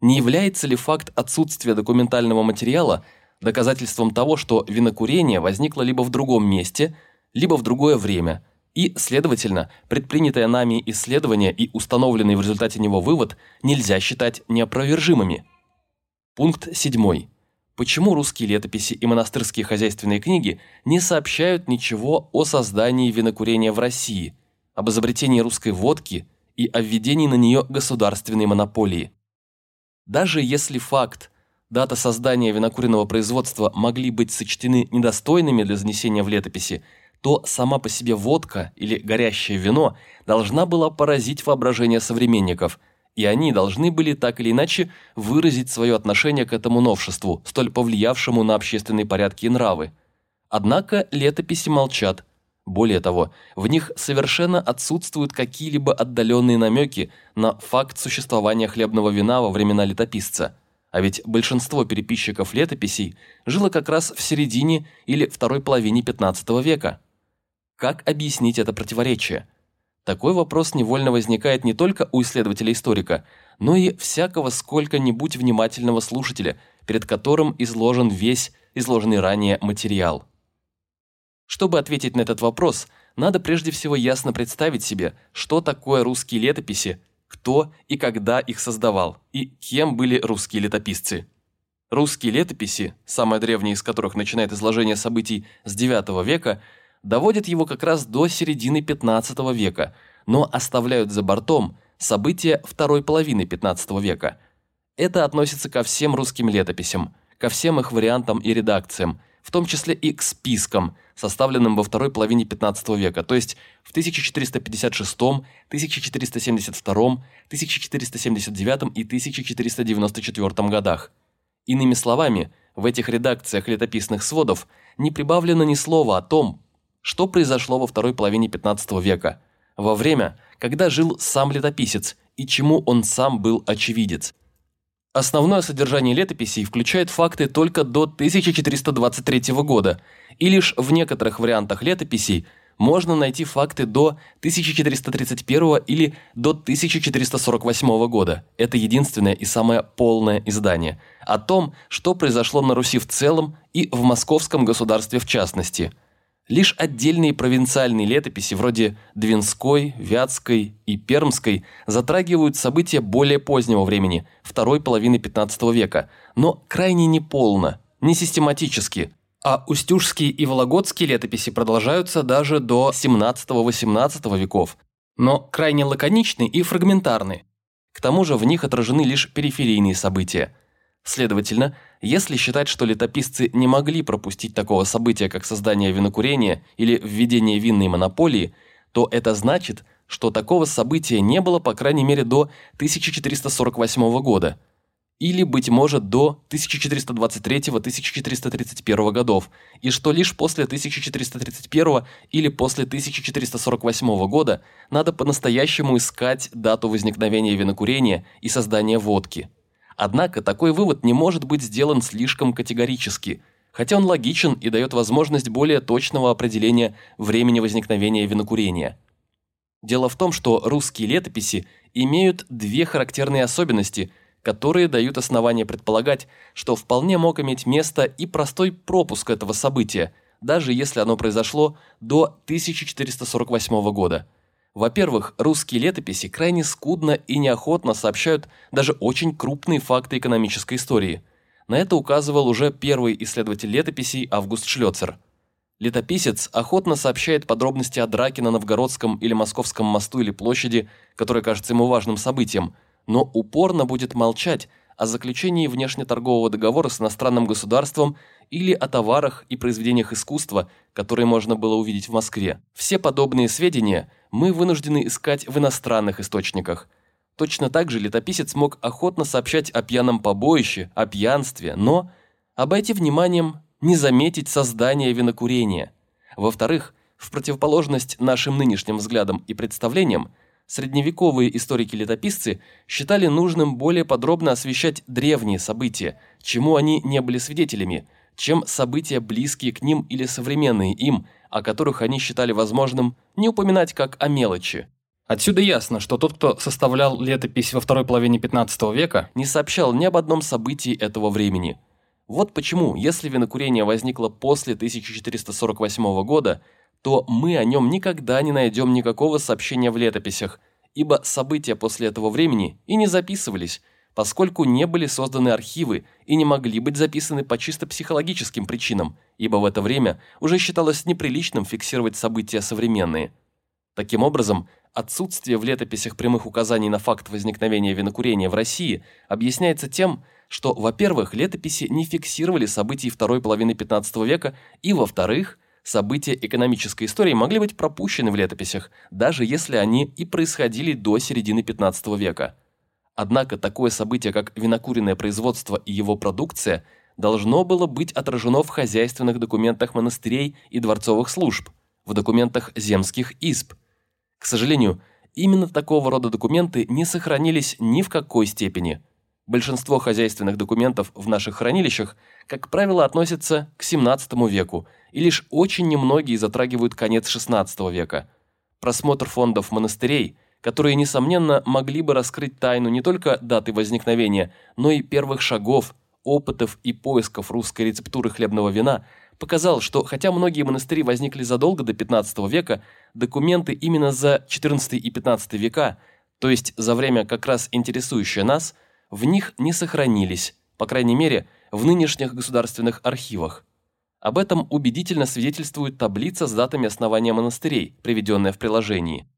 Не является ли факт отсутствия документального материала доказательством того, что винокурение возникло либо в другом месте, либо в другое время, и, следовательно, предпринятое нами исследование и установленный в результате него вывод нельзя считать неопровержимыми? Пункт 7. Почему русские летописи и монастырские хозяйственные книги не сообщают ничего о создании винокурения в России, об изобретении русской водки и о введении на нее государственной монополии? Даже если факт, дата создания винокуренного производства могли быть сочтены недостойными для занесения в летописи, то сама по себе водка или горящее вино должна была поразить воображение современников – и они должны были так или иначе выразить свое отношение к этому новшеству, столь повлиявшему на общественные порядки и нравы. Однако летописи молчат. Более того, в них совершенно отсутствуют какие-либо отдаленные намеки на факт существования хлебного вина во времена летописца. А ведь большинство переписчиков летописей жило как раз в середине или второй половине 15 века. Как объяснить это противоречие? Такой вопрос невольно возникает не только у исследователя-историка, но и всякого сколько-нибудь внимательного слушателя, перед которым изложен весь изложенный ранее материал. Чтобы ответить на этот вопрос, надо прежде всего ясно представить себе, что такое русские летописи, кто и когда их создавал, и кем были русские летописцы. Русские летописи, самая древняя из которых начинает изложение событий с IX века, доводят его как раз до середины 15 века, но оставляют за бортом события второй половины 15 века. Это относится ко всем русским летописям, ко всем их вариантам и редакциям, в том числе и к спискам, составленным во второй половине 15 века, то есть в 1456, 1472, 1479 и 1494 годах. Иными словами, в этих редакциях летописных сводов не прибавлено ни слова о том, что произошло во второй половине 15 века, во время, когда жил сам летописец и чему он сам был очевидец. Основное содержание летописей включает факты только до 1423 года, и лишь в некоторых вариантах летописей можно найти факты до 1431 или до 1448 года. Это единственное и самое полное издание. О том, что произошло на Руси в целом и в московском государстве в частности – Лишь отдельные провинциальные летописи вроде Двинской, Вятской и Пермской затрагивают события более позднего времени, второй половины 15 века, но крайне неполно, не систематически, а устюжские и вологодские летописи продолжаются даже до 17-18 веков, но крайне лаконичны и фрагментарны. К тому же в них отражены лишь периферийные события – Следовательно, если считать, что летописцы не могли пропустить такого события, как создание винокурения или введение винной монополии, то это значит, что такого события не было по крайней мере до 1448 года. или, быть может, до 1423-1431 годов, и что лишь после 1431 или после 1448 года надо по-настоящему искать дату возникновения винокурения и создания водки. Однако такой вывод не может быть сделан слишком категорически, хотя он логичен и дает возможность более точного определения времени возникновения винокурения. Дело в том, что русские летописи имеют две характерные особенности – которые дают основания предполагать, что вполне мог иметь место и простой пропуск этого события, даже если оно произошло до 1448 года. Во-первых, русские летописи крайне скудно и неохотно сообщают даже очень крупные факты экономической истории. На это указывал уже первый исследователь летописей Август Шлёцер. Летописец охотно сообщает подробности о драке на Новгородском или Московском мосту или площади, которая кажется ему важным событием – но упорно будет молчать о заключении внешнеторгового договора с иностранным государством или о товарах и произведениях искусства, которые можно было увидеть в Москве. Все подобные сведения мы вынуждены искать в иностранных источниках. Точно так же летописец мог охотно сообщать о пьяном побоище, о пьянстве, но обойти вниманием не заметить создание винокурения. Во-вторых, в противоположность нашим нынешним взглядам и представлениям, Средневековые историки-летописцы считали нужным более подробно освещать древние события, чему они не были свидетелями, чем события, близкие к ним или современные им, о которых они считали возможным не упоминать как о мелочи. Отсюда ясно, что тот, кто составлял летопись во второй половине 15 века, не сообщал ни об одном событии этого времени. Вот почему, если винокурение возникло после 1448 года, то мы о нем никогда не найдем никакого сообщения в летописях, ибо события после этого времени и не записывались, поскольку не были созданы архивы и не могли быть записаны по чисто психологическим причинам, ибо в это время уже считалось неприличным фиксировать события современные. Таким образом, отсутствие в летописях прямых указаний на факт возникновения винокурения в России объясняется тем, что, во-первых, летописи не фиксировали событий второй половины XV века, и, во-вторых, события экономической истории могли быть пропущены в летописях, даже если они и происходили до середины 15 века. Однако такое событие, как винокуренное производство и его продукция, должно было быть отражено в хозяйственных документах монастырей и дворцовых служб, в документах земских изб. К сожалению, именно такого рода документы не сохранились ни в какой степени. Большинство хозяйственных документов в наших хранилищах, как правило, относятся к 17 веку и лишь очень немногие затрагивают конец XVI века. Просмотр фондов монастырей, которые, несомненно, могли бы раскрыть тайну не только даты возникновения, но и первых шагов, опытов и поисков русской рецептуры хлебного вина, показал, что хотя многие монастыри возникли задолго до XV века, документы именно за XIV и XV века, то есть за время как раз интересующее нас, в них не сохранились, по крайней мере, в нынешних государственных архивах. Об этом убедительно свидетельствует таблица с датами основания монастырей, приведенная в приложении.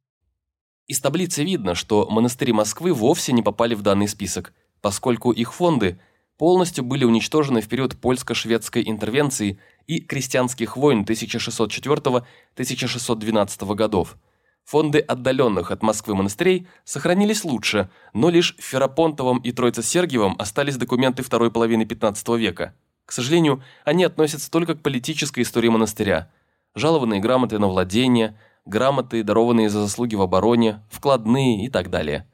Из таблицы видно, что монастыри Москвы вовсе не попали в данный список, поскольку их фонды полностью были уничтожены в период польско-шведской интервенции и крестьянских войн 1604-1612 годов. Фонды отдаленных от Москвы монастырей сохранились лучше, но лишь в Ферапонтовом и Троице-Сергиевом остались документы второй половины XV века – к сожалению, они относятся только к политической истории монастыря. Жалованные грамоты на владение, грамоты, дарованные за заслуги в обороне, вкладные и так далее.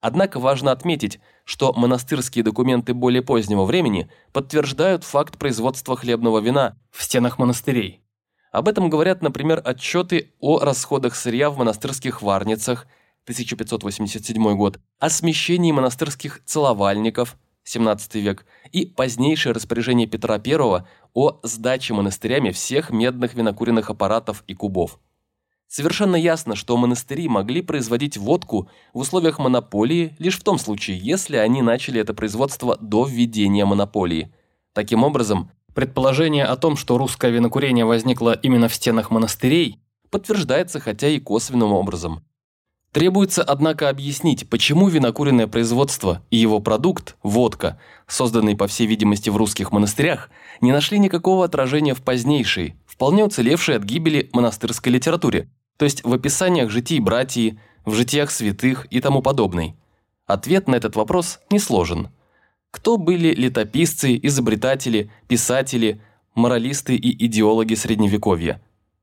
Однако важно отметить, что монастырские документы более позднего времени подтверждают факт производства хлебного вина в стенах монастырей. Об этом говорят, например, отчеты о расходах сырья в монастырских варницах 1587 год, о смещении монастырских целовальников 17 век, и позднейшее распоряжение Петра I о сдаче монастырями всех медных винокуренных аппаратов и кубов. Совершенно ясно, что монастыри могли производить водку в условиях монополии лишь в том случае, если они начали это производство до введения монополии. Таким образом, предположение о том, что русское винокурение возникло именно в стенах монастырей, подтверждается хотя и косвенным образом. Требуется, однако, объяснить, почему винокуренное производство и его продукт, водка, созданный, по всей видимости, в русских монастырях, не нашли никакого отражения в позднейшей, вполне уцелевшей от гибели монастырской литературе, то есть в описаниях житий братьев, в житиях святых и тому подобной. Ответ на этот вопрос несложен. Кто были летописцы, изобретатели, писатели, моралисты и идеологи Средневековья?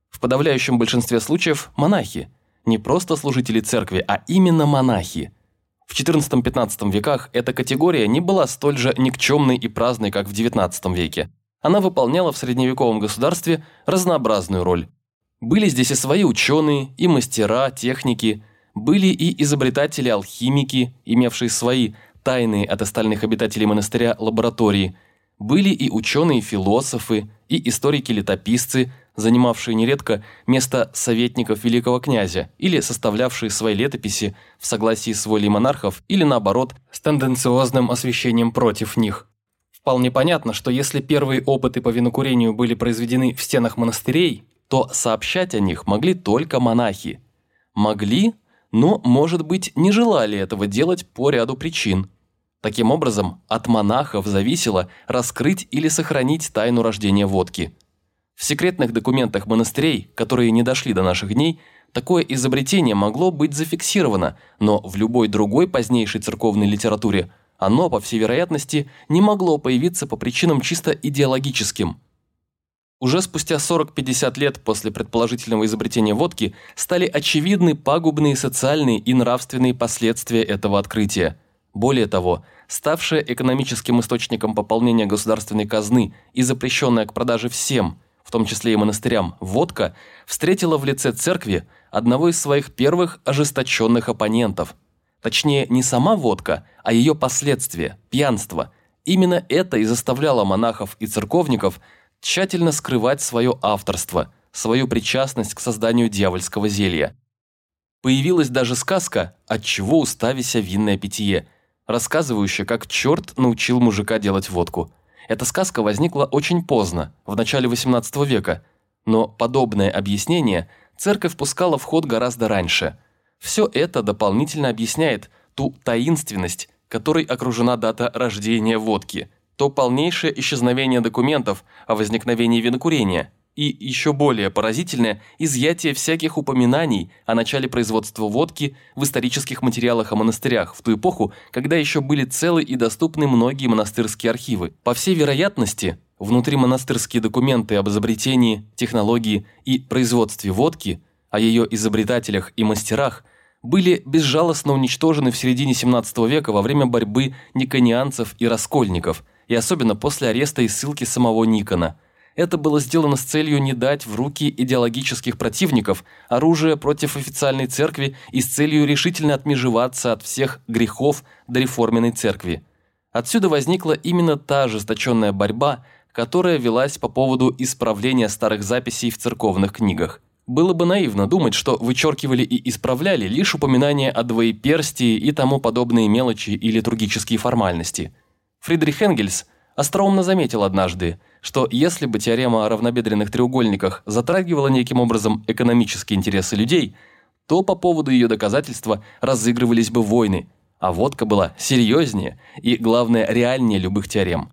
В подавляющем большинстве случаев монахи. Не просто служители церкви, а именно монахи. В XIV-XV веках эта категория не была столь же никчемной и праздной, как в XIX веке. Она выполняла в средневековом государстве разнообразную роль. Были здесь и свои ученые, и мастера, техники, были и изобретатели-алхимики, имевшие свои тайные от остальных обитателей монастыря лаборатории, были и ученые-философы, и историки-летописцы, занимавшие нередко место советников великого князя или составлявшие свои летописи в согласии с волей монархов или наоборот с тенденциозным освещением против них. Вполне понятно, что если первые опыты по винокурению были произведены в стенах монастырей, то сообщать о них могли только монахи. Могли, но, может быть, не желали этого делать по ряду причин. Таким образом, от монахов зависело раскрыть или сохранить тайну рождения водки. В секретных документах монастырей, которые не дошли до наших дней, такое изобретение могло быть зафиксировано, но в любой другой позднейшей церковной литературе оно, по всей вероятности, не могло появиться по причинам чисто идеологическим – уже спустя 40-50 лет после предположительного изобретения водки стали очевидны пагубные социальные и нравственные последствия этого открытия. Более того, ставшая экономическим источником пополнения государственной казны и запрещенная к продаже всем, в том числе и монастырям, водка, встретила в лице церкви одного из своих первых ожесточенных оппонентов. Точнее, не сама водка, а ее последствия – пьянство. Именно это и заставляло монахов и церковников – тщательно скрывать свое авторство, свою причастность к созданию дьявольского зелья. Появилась даже сказка «От чего уставися винное питье», рассказывающая, как черт научил мужика делать водку. Эта сказка возникла очень поздно, в начале XVIII века, но подобное объяснение церковь пускала в ход гораздо раньше. Все это дополнительно объясняет ту таинственность, которой окружена дата рождения водки – то полнейшее исчезновение документов о возникновении винокурения и, еще более поразительное, изъятие всяких упоминаний о начале производства водки в исторических материалах о монастырях в ту эпоху, когда еще были целы и доступны многие монастырские архивы. По всей вероятности, внутри монастырские документы об изобретении, технологии и производстве водки, о ее изобретателях и мастерах были безжалостно уничтожены в середине 17 века во время борьбы никонианцев и раскольников – и особенно после ареста и ссылки самого Никона. Это было сделано с целью не дать в руки идеологических противников оружие против официальной церкви и с целью решительно отмежеваться от всех грехов дореформенной церкви. Отсюда возникла именно та ожесточенная борьба, которая велась по поводу исправления старых записей в церковных книгах. Было бы наивно думать, что вычеркивали и исправляли лишь упоминания о двоеперстии и тому подобные мелочи и литургические формальности – Фридрих Энгельс остроумно заметил однажды, что если бы теорема о равнобедренных треугольниках затрагивала неким образом экономические интересы людей, то по поводу ее доказательства разыгрывались бы войны, а водка была серьезнее и, главное, реальнее любых теорем.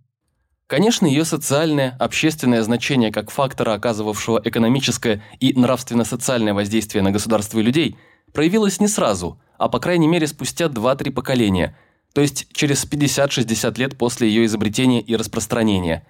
Конечно, ее социальное, общественное значение как фактора, оказывавшего экономическое и нравственно-социальное воздействие на государство и людей, проявилось не сразу, а по крайней мере спустя 2-3 поколения – то есть через 50-60 лет после ее изобретения и распространения.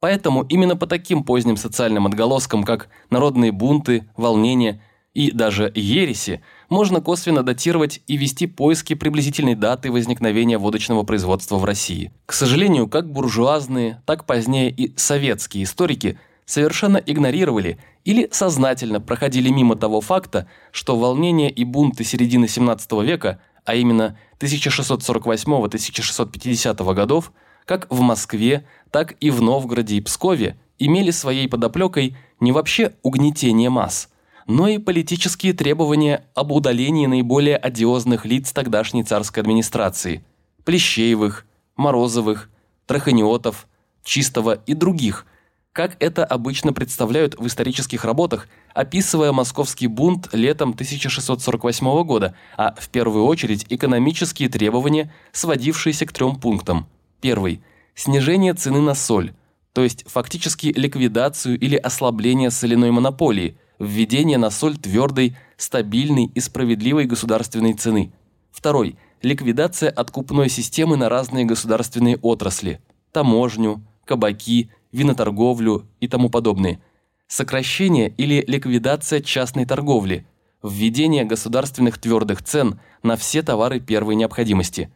Поэтому именно по таким поздним социальным отголоскам, как народные бунты, волнения и даже ереси, можно косвенно датировать и вести поиски приблизительной даты возникновения водочного производства в России. К сожалению, как буржуазные, так позднее и советские историки совершенно игнорировали или сознательно проходили мимо того факта, что волнения и бунты середины 17 века – а именно 1648-1650 годов, как в Москве, так и в Новгороде и Пскове имели своей подоплекой не вообще угнетение масс, но и политические требования об удалении наиболее одиозных лиц тогдашней царской администрации – Плещеевых, Морозовых, Траханиотов, Чистого и других – как это обычно представляют в исторических работах, описывая московский бунт летом 1648 года, а в первую очередь экономические требования, сводившиеся к трем пунктам. Первый – снижение цены на соль, то есть фактически ликвидацию или ослабление соляной монополии, введение на соль твердой, стабильной и справедливой государственной цены. Второй – ликвидация откупной системы на разные государственные отрасли – таможню, кабаки, виноторговлю и тому подобное, сокращение или ликвидация частной торговли, введение государственных твердых цен на все товары первой необходимости.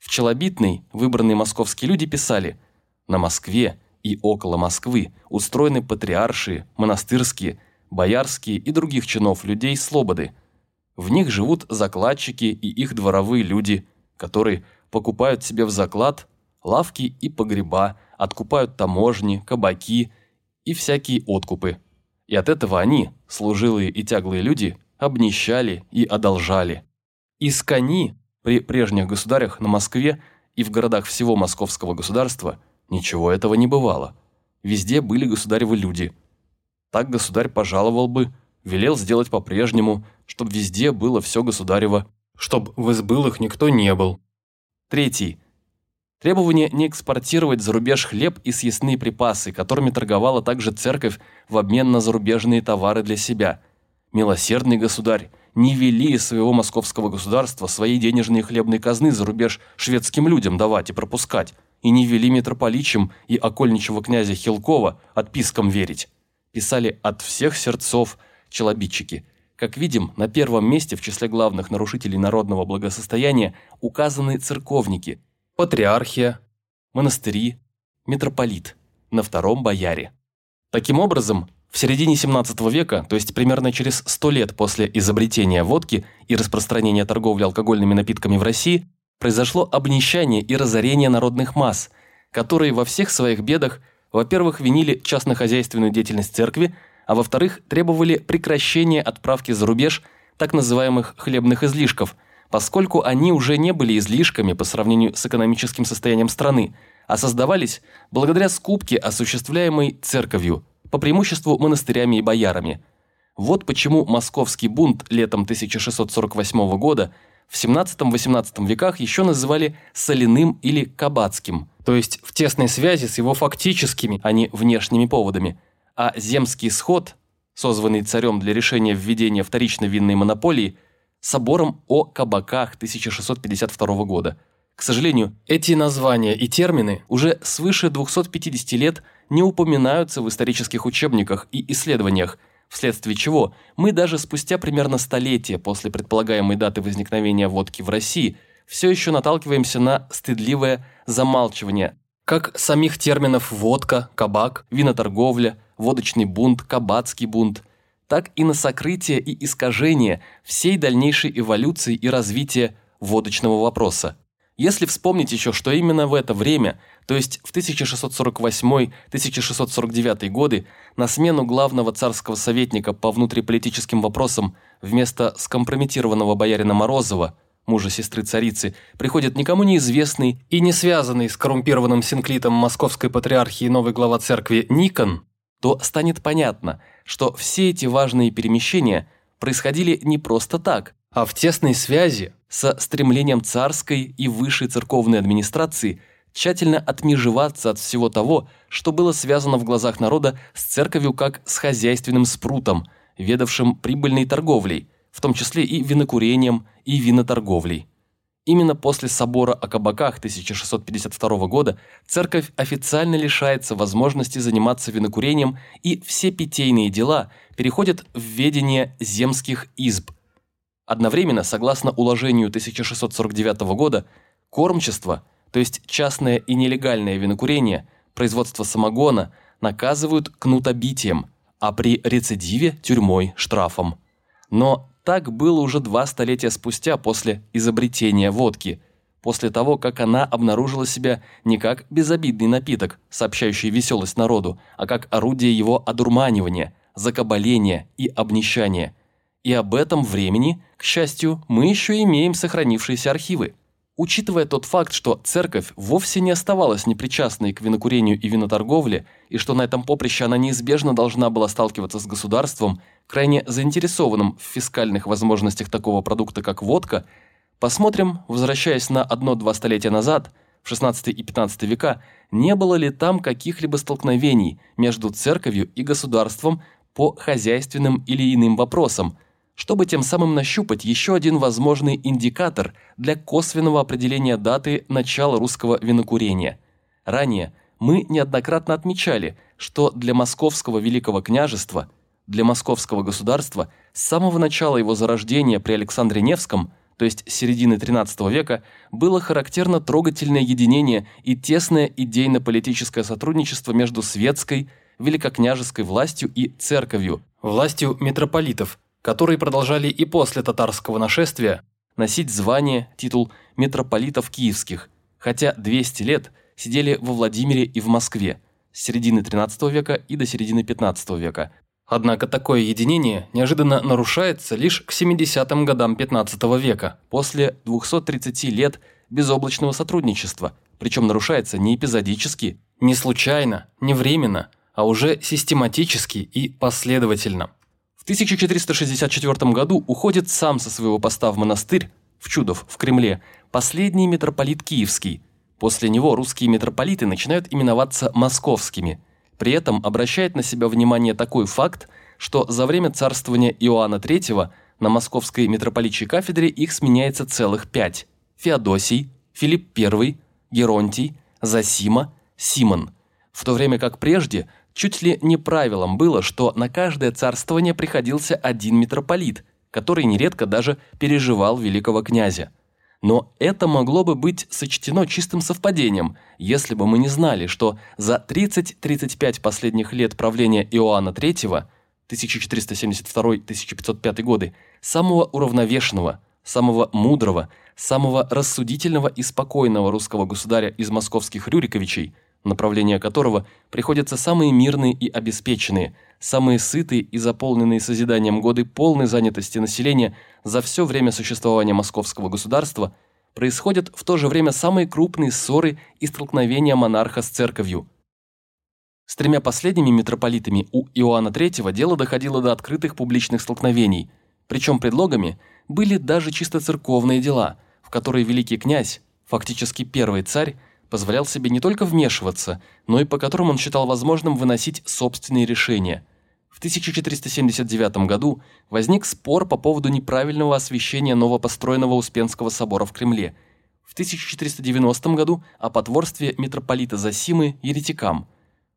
В Челобитной выбранные московские люди писали «На Москве и около Москвы устроены патриаршие, монастырские, боярские и других чинов людей слободы. В них живут закладчики и их дворовые люди, которые покупают себе в заклад лавки и погреба, откупают таможни, кабаки и всякие откупы. И от этого они, служилые и тяглые люди, обнищали и одолжали. Из кони при прежних государях на Москве и в городах всего московского государства ничего этого не бывало. Везде были государевы люди. Так государь пожаловал бы, велел сделать по-прежнему, чтобы везде было все государево, чтобы в избылых никто не был. Третий. Требование не экспортировать за рубеж хлеб и съестные припасы, которыми торговала также церковь в обмен на зарубежные товары для себя. Милосердный государь, не вели из своего московского государства свои денежные хлебные казны за рубеж шведским людям давать и пропускать, и не вели митрополичам и окольничего князя Хилкова отпискам верить. Писали от всех сердцов челобитчики. Как видим, на первом месте в числе главных нарушителей народного благосостояния указаны церковники – патриархия, монастыри, митрополит, на втором бояре. Таким образом, в середине 17 века, то есть примерно через 100 лет после изобретения водки и распространения торговли алкогольными напитками в России, произошло обнищание и разорение народных масс, которые во всех своих бедах, во-первых, винили частнохозяйственную деятельность церкви, а во-вторых, требовали прекращения отправки за рубеж так называемых хлебных излишков – поскольку они уже не были излишками по сравнению с экономическим состоянием страны, а создавались благодаря скупке, осуществляемой церковью, по преимуществу монастырями и боярами. Вот почему московский бунт летом 1648 года в 17-18 веках еще называли соляным или кабацким, то есть в тесной связи с его фактическими, а не внешними поводами. А земский сход, созванный царем для решения введения вторичной винной монополии – собором о кабаках 1652 года. К сожалению, эти названия и термины уже свыше 250 лет не упоминаются в исторических учебниках и исследованиях, вследствие чего мы даже спустя примерно столетие после предполагаемой даты возникновения водки в России все еще наталкиваемся на стыдливое замалчивание как самих терминов «водка», «кабак», «виноторговля», «водочный бунт», «кабацкий бунт», так и на сокрытие и искажение всей дальнейшей эволюции и развития водочного вопроса. Если вспомнить еще, что именно в это время, то есть в 1648-1649 годы, на смену главного царского советника по внутриполитическим вопросам вместо скомпрометированного боярина Морозова, мужа сестры царицы, приходит никому неизвестный и не связанный с коррумпированным синклитом московской патриархии новый глава церкви Никон, то станет понятно, что все эти важные перемещения происходили не просто так, а в тесной связи со стремлением царской и высшей церковной администрации тщательно отмежеваться от всего того, что было связано в глазах народа с церковью как с хозяйственным спрутом, ведавшим прибыльной торговлей, в том числе и винокурением и виноторговлей. Именно после собора о кабаках 1652 года церковь официально лишается возможности заниматься винокурением и все питейные дела переходят в ведение земских изб. Одновременно, согласно уложению 1649 года, кормчество, то есть частное и нелегальное винокурение, производство самогона, наказывают кнутобитием, а при рецидиве – тюрьмой, штрафом. Но так было уже два столетия спустя после изобретения водки, после того, как она обнаружила себя не как безобидный напиток, сообщающий веселость народу, а как орудие его одурманивания, закабаления и обнищания. И об этом времени, к счастью, мы еще имеем сохранившиеся архивы. Учитывая тот факт, что церковь вовсе не оставалась непричастной к винокурению и виноторговле, и что на этом поприще она неизбежно должна была сталкиваться с государством, крайне заинтересованным в фискальных возможностях такого продукта, как водка, посмотрим, возвращаясь на одно-два столетия назад, в 16 и 15 века, не было ли там каких-либо столкновений между церковью и государством по хозяйственным или иным вопросам – чтобы тем самым нащупать еще один возможный индикатор для косвенного определения даты начала русского винокурения. Ранее мы неоднократно отмечали, что для Московского Великого княжества, для Московского государства с самого начала его зарождения при Александре Невском, то есть середины XIII века, было характерно трогательное единение и тесное идейно-политическое сотрудничество между светской, великокняжеской властью и церковью, властью митрополитов – которые продолжали и после татарского нашествия носить звание, титул митрополитов киевских, хотя 200 лет сидели во Владимире и в Москве с середины XIII века и до середины XV века. Однако такое единение неожиданно нарушается лишь к 70-м годам XV века, после 230 лет безоблачного сотрудничества, причем нарушается не эпизодически, не случайно, не временно, а уже систематически и последовательно. В 1464 году уходит сам со своего поста в монастырь, в Чудов, в Кремле, последний митрополит Киевский. После него русские митрополиты начинают именоваться московскими. При этом обращает на себя внимание такой факт, что за время царствования Иоанна III на московской митрополичьей кафедре их сменяется целых пять – Феодосий, Филипп I, Геронтий, Засима, Симон. В то время как прежде – Чуть ли не правилом было, что на каждое царствование приходился один митрополит, который нередко даже переживал великого князя. Но это могло бы быть сочтено чистым совпадением, если бы мы не знали, что за 30-35 последних лет правления Иоанна III, 1472-1505 годы, самого уравновешенного, самого мудрого, самого рассудительного и спокойного русского государя из московских Рюриковичей – направления которого приходятся самые мирные и обеспеченные, самые сытые и заполненные созиданием годы полной занятости населения за все время существования московского государства, происходят в то же время самые крупные ссоры и столкновения монарха с церковью. С тремя последними митрополитами у Иоанна III дело доходило до открытых публичных столкновений, причем предлогами были даже чисто церковные дела, в которые великий князь, фактически первый царь, позволял себе не только вмешиваться, но и по которым он считал возможным выносить собственные решения. В 1479 году возник спор по поводу неправильного освящения новопостроенного Успенского собора в Кремле. В 1490 году о потворстве митрополита Засимы еретикам.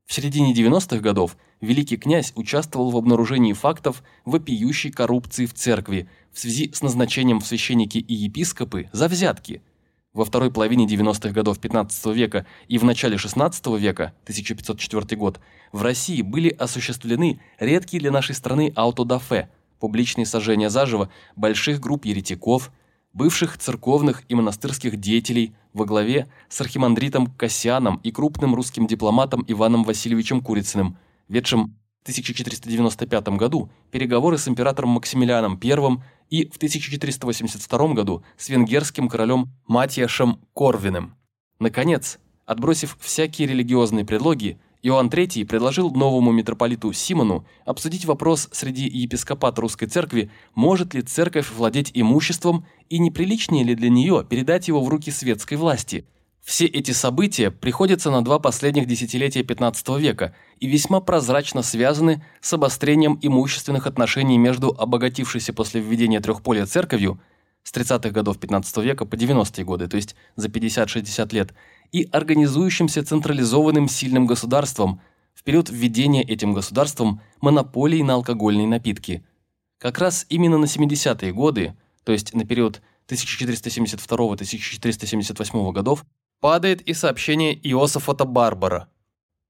В середине 90-х годов великий князь участвовал в обнаружении фактов вопиющей коррупции в церкви в связи с назначением в священники и епископы за взятки – во второй половине 90-х годов 15 века и в начале 16 века, 1504 год, в России были осуществлены редкие для нашей страны аутодафе, публичные сожжения заживо больших групп еретиков, бывших церковных и монастырских деятелей во главе с архимандритом Кассианом и крупным русским дипломатом Иваном Васильевичем Курицыным, ведшим в 1495 году переговоры с императором Максимилианом I и в 1482 году с венгерским королем Матьяшем Корвиным. Наконец, отбросив всякие религиозные предлоги, Иоанн III предложил новому митрополиту Симону обсудить вопрос среди епископата русской церкви, может ли церковь владеть имуществом и неприличнее ли для нее передать его в руки светской власти – все эти события приходятся на два последних десятилетия XV века и весьма прозрачно связаны с обострением имущественных отношений между обогатившейся после введения трехполя церковью с 30-х годов XV века по 90-е годы, то есть за 50-60 лет, и организующимся централизованным сильным государством в период введения этим государством монополии на алкогольные напитки. Как раз именно на 70-е годы, то есть на период 1472-1478 годов, падает и сообщение Иосафата Барбара,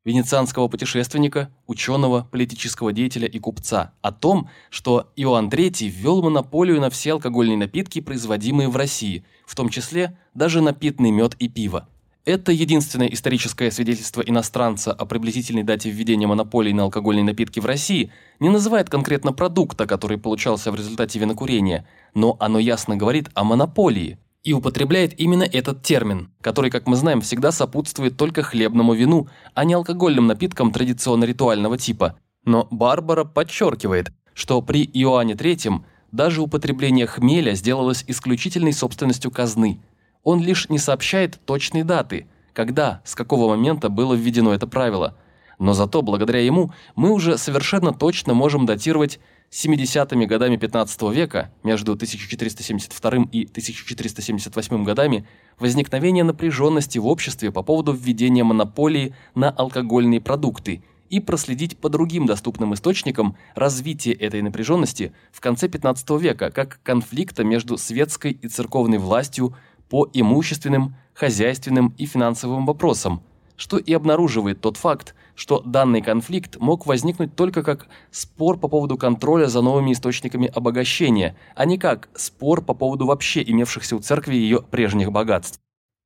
венецианского путешественника, ученого, политического деятеля и купца, о том, что Иоанн III ввел монополию на все алкогольные напитки, производимые в России, в том числе даже на питный мед и пиво. Это единственное историческое свидетельство иностранца о приблизительной дате введения монополии на алкогольные напитки в России не называет конкретно продукта, который получался в результате винокурения, но оно ясно говорит о монополии – и употребляет именно этот термин, который, как мы знаем, всегда сопутствует только хлебному вину, а не алкогольным напиткам традиционно-ритуального типа. Но Барбара подчеркивает, что при Иоанне III даже употребление хмеля сделалось исключительной собственностью казны. Он лишь не сообщает точной даты, когда, с какого момента было введено это правило. Но зато благодаря ему мы уже совершенно точно можем датировать 70-ми годами 15 века, между 1472 и 1478 годами, возникновение напряженности в обществе по поводу введения монополии на алкогольные продукты и проследить по другим доступным источникам развитие этой напряженности в конце 15 века как конфликта между светской и церковной властью по имущественным, хозяйственным и финансовым вопросам, что и обнаруживает тот факт, что данный конфликт мог возникнуть только как спор по поводу контроля за новыми источниками обогащения, а не как спор по поводу вообще имевшихся у церкви ее прежних богатств.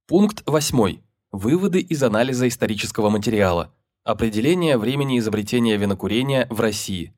Пункт 8. Выводы из анализа исторического материала. Определение времени изобретения винокурения в России.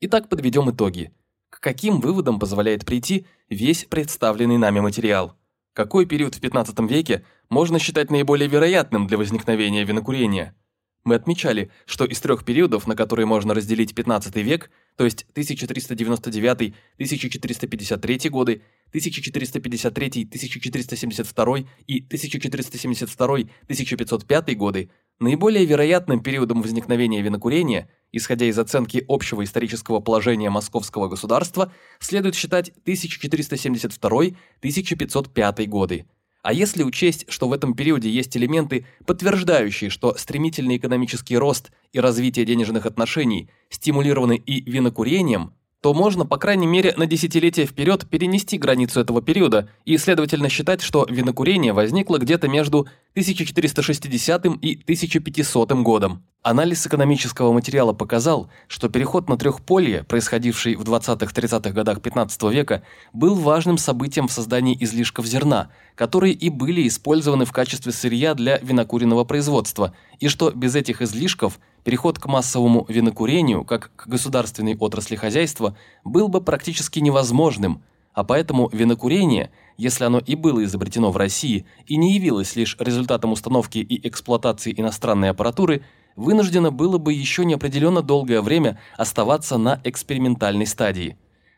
Итак, подведем итоги. К каким выводам позволяет прийти весь представленный нами материал? Какой период в 15 веке можно считать наиболее вероятным для возникновения винокурения? Мы отмечали, что из трех периодов, на которые можно разделить 15 век, то есть 1399-1453 годы, 1453-1472 и 1472-1505 годы, наиболее вероятным периодом возникновения винокурения, исходя из оценки общего исторического положения московского государства, следует считать 1472-1505 годы. А если учесть, что в этом периоде есть элементы, подтверждающие, что стремительный экономический рост и развитие денежных отношений стимулированы и винокурением, то можно, по крайней мере, на десятилетия вперед перенести границу этого периода и, следовательно, считать, что винокурение возникло где-то между 1460 и 1500 годом. Анализ экономического материала показал, что переход на трехполье, происходивший в 20-30-х годах 15 века, был важным событием в создании излишков зерна, которые и были использованы в качестве сырья для винокуренного производства, и что без этих излишков переход к массовому винокурению, как к государственной отрасли хозяйства, был бы практически невозможным, а поэтому винокурение, если оно и было изобретено в России и не явилось лишь результатом установки и эксплуатации иностранной аппаратуры – вынуждено было бы еще неопределенно долгое время оставаться на экспериментальной стадии.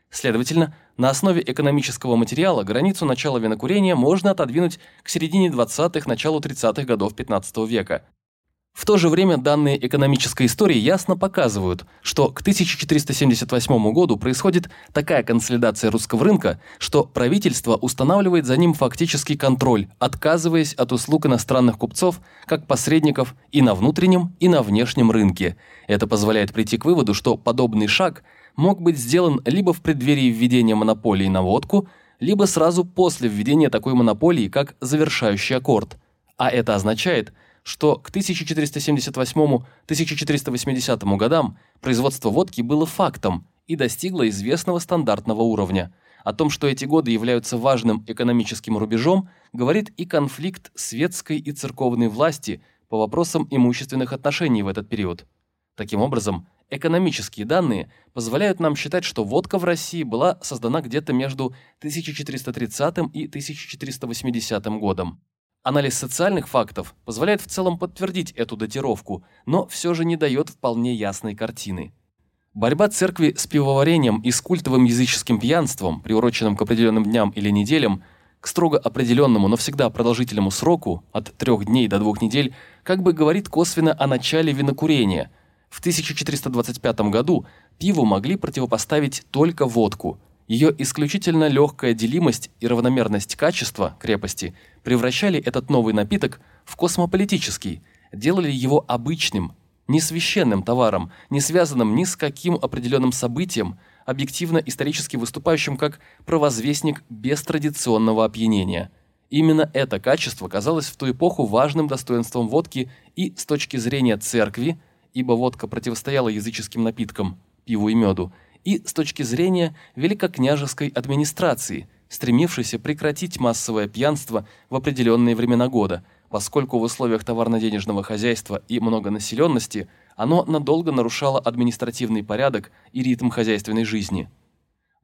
Следовательно, на основе экономического материала границу начала винокурения можно отодвинуть к середине 20-х, началу 30-х годов 15 века, в то же время данные экономической истории ясно показывают, что к 1478 году происходит такая консолидация русского рынка, что правительство устанавливает за ним фактический контроль, отказываясь от услуг иностранных купцов как посредников и на внутреннем, и на внешнем рынке. Это позволяет прийти к выводу, что подобный шаг мог быть сделан либо в преддверии введения монополии на водку, либо сразу после введения такой монополии, как завершающий аккорд. А это означает – что к 1478-1480 годам производство водки было фактом и достигло известного стандартного уровня. О том, что эти годы являются важным экономическим рубежом, говорит и конфликт светской и церковной власти по вопросам имущественных отношений в этот период. Таким образом, экономические данные позволяют нам считать, что водка в России была создана где-то между 1430 и 1480 годом. Анализ социальных фактов позволяет в целом подтвердить эту датировку, но все же не дает вполне ясной картины. Борьба церкви с пивоварением и с культовым языческим пьянством, приуроченным к определенным дням или неделям, к строго определенному, но всегда продолжительному сроку, от трех дней до двух недель, как бы говорит косвенно о начале винокурения. В 1425 году пиву могли противопоставить только водку – ее исключительно легкая делимость и равномерность качества, крепости, превращали этот новый напиток в космополитический, делали его обычным, не священным товаром, не связанным ни с каким определенным событием, объективно исторически выступающим как провозвестник без традиционного опьянения. Именно это качество казалось в ту эпоху важным достоинством водки и с точки зрения церкви, ибо водка противостояла языческим напиткам, пиву и меду, и с точки зрения великокняжеской администрации, стремившейся прекратить массовое пьянство в определенные времена года, поскольку в условиях товарно-денежного хозяйства и многонаселенности оно надолго нарушало административный порядок и ритм хозяйственной жизни.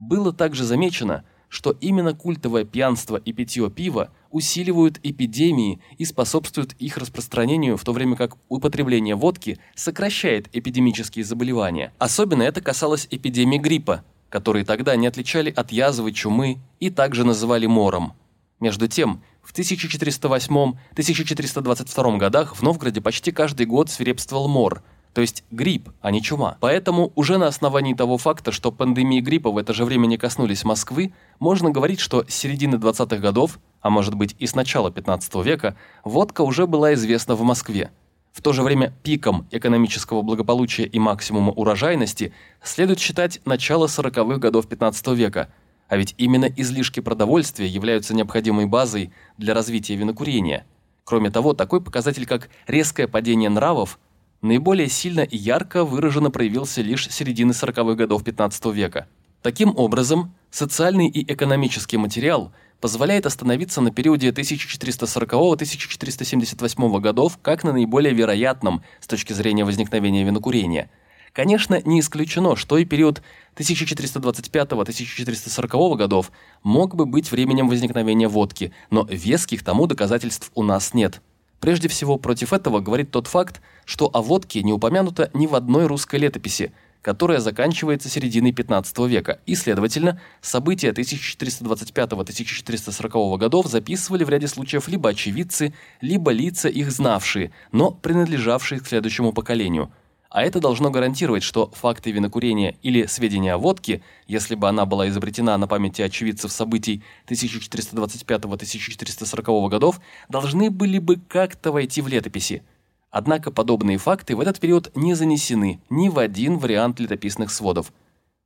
Было также замечено, что именно культовое пьянство и питье пива усиливают эпидемии и способствуют их распространению, в то время как употребление водки сокращает эпидемические заболевания. Особенно это касалось эпидемии гриппа, которые тогда не отличали от язвы, чумы и также называли мором. Между тем, в 1408-1422 годах в Новгороде почти каждый год свирепствовал мор, то есть грипп, а не чума. Поэтому уже на основании того факта, что пандемии гриппа в это же время не коснулись Москвы, можно говорить, что с середины 20-х годов, а может быть и с начала 15 века, водка уже была известна в Москве. В то же время пиком экономического благополучия и максимума урожайности следует считать начало 40-х годов 15 века, а ведь именно излишки продовольствия являются необходимой базой для развития винокурения. Кроме того, такой показатель, как резкое падение нравов, наиболее сильно и ярко выраженно проявился лишь с середины 40-х годов 15 века. Таким образом, социальный и экономический материал позволяет остановиться на периоде 1440-1478 годов как на наиболее вероятном с точки зрения возникновения винокурения. Конечно, не исключено, что и период 1425-1440 годов мог бы быть временем возникновения водки, но веских тому доказательств у нас нет. Прежде всего, против этого говорит тот факт, что о водке не упомянуто ни в одной русской летописи, которая заканчивается серединой 15 века, и, следовательно, события 1425-1440 годов записывали в ряде случаев либо очевидцы, либо лица, их знавшие, но принадлежавшие к следующему поколению – а это должно гарантировать, что факты винокурения или сведения о водке, если бы она была изобретена на памяти очевидцев событий 1425-1440 годов, должны были бы как-то войти в летописи. Однако подобные факты в этот период не занесены ни в один вариант летописных сводов.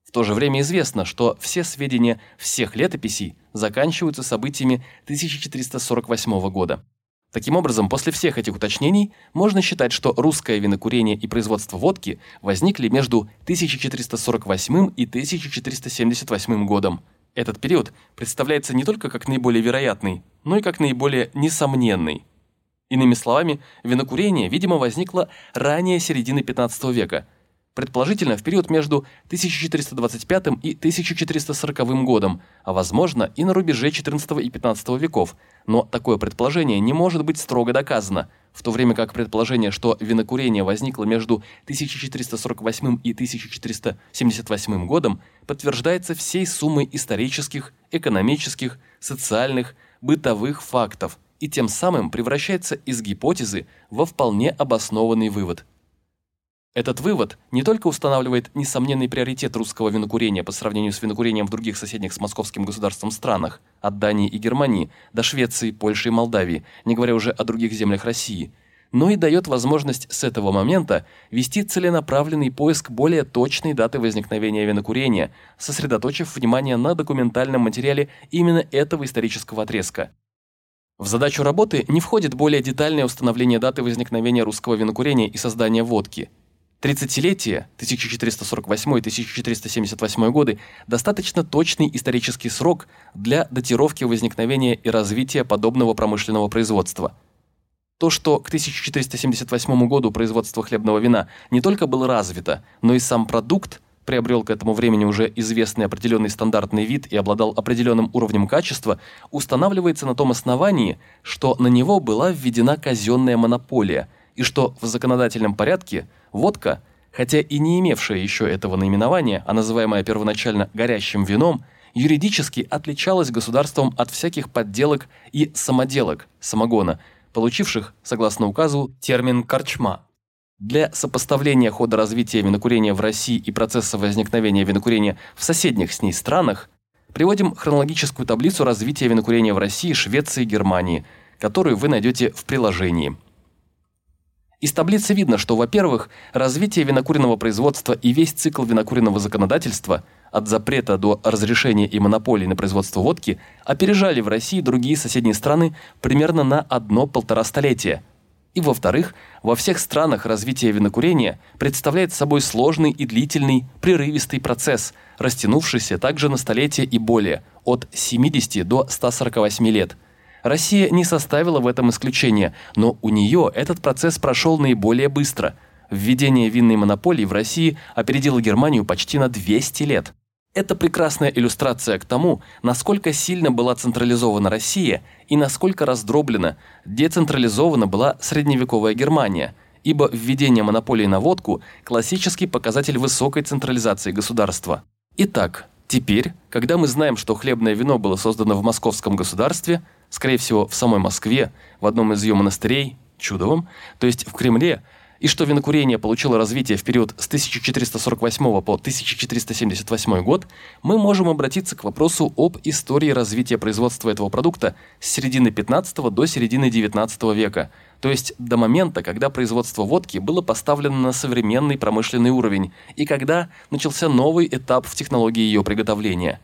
В то же время известно, что все сведения всех летописей заканчиваются событиями 1448 года. Таким образом, после всех этих уточнений можно считать, что русское винокурение и производство водки возникли между 1448 и 1478 годом. Этот период представляется не только как наиболее вероятный, но и как наиболее несомненный. Иными словами, винокурение, видимо, возникло ранее середины 15 века – предположительно в период между 1425 и 1440 годом, а возможно и на рубеже 14 и 15 веков, но такое предположение не может быть строго доказано, в то время как предположение, что винокурение возникло между 1448 и 1478 годом, подтверждается всей суммой исторических, экономических, социальных, бытовых фактов и тем самым превращается из гипотезы во вполне обоснованный вывод – этот вывод не только устанавливает несомненный приоритет русского винокурения по сравнению с винокурением в других соседних с московским государством странах, от Дании и Германии до Швеции, Польши и Молдавии, не говоря уже о других землях России, но и дает возможность с этого момента вести целенаправленный поиск более точной даты возникновения винокурения, сосредоточив внимание на документальном материале именно этого исторического отрезка. В задачу работы не входит более детальное установление даты возникновения русского винокурения и создания водки – Тридцатилетие 1448-1478 годы – достаточно точный исторический срок для датировки возникновения и развития подобного промышленного производства. То, что к 1478 году производство хлебного вина не только было развито, но и сам продукт приобрел к этому времени уже известный определенный стандартный вид и обладал определенным уровнем качества, устанавливается на том основании, что на него была введена казенная монополия – и что в законодательном порядке водка, хотя и не имевшая еще этого наименования, а называемая первоначально горящим вином, юридически отличалась государством от всяких подделок и самоделок самогона, получивших, согласно указу, термин «корчма». Для сопоставления хода развития винокурения в России и процесса возникновения винокурения в соседних с ней странах приводим хронологическую таблицу развития винокурения в России, Швеции и Германии, которую вы найдете в приложении. Из таблицы видно, что, во-первых, развитие винокуренного производства и весь цикл винокуренного законодательства от запрета до разрешения и монополии на производство водки опережали в России другие соседние страны примерно на одно-полтора столетия. И, во-вторых, во всех странах развитие винокурения представляет собой сложный и длительный, прерывистый процесс, растянувшийся также на столетия и более, от 70 до 148 лет – Россия не составила в этом исключения, но у нее этот процесс прошел наиболее быстро. Введение винной монополии в России опередило Германию почти на 200 лет. Это прекрасная иллюстрация к тому, насколько сильно была централизована Россия и насколько раздроблена, децентрализована была средневековая Германия, ибо введение монополии на водку – классический показатель высокой централизации государства. Итак, теперь, когда мы знаем, что хлебное вино было создано в московском государстве – скорее всего, в самой Москве, в одном из ее монастырей, Чудовом, то есть в Кремле, и что винокурение получило развитие в период с 1448 по 1478 год, мы можем обратиться к вопросу об истории развития производства этого продукта с середины 15 до середины 19 века, то есть до момента, когда производство водки было поставлено на современный промышленный уровень и когда начался новый этап в технологии ее приготовления.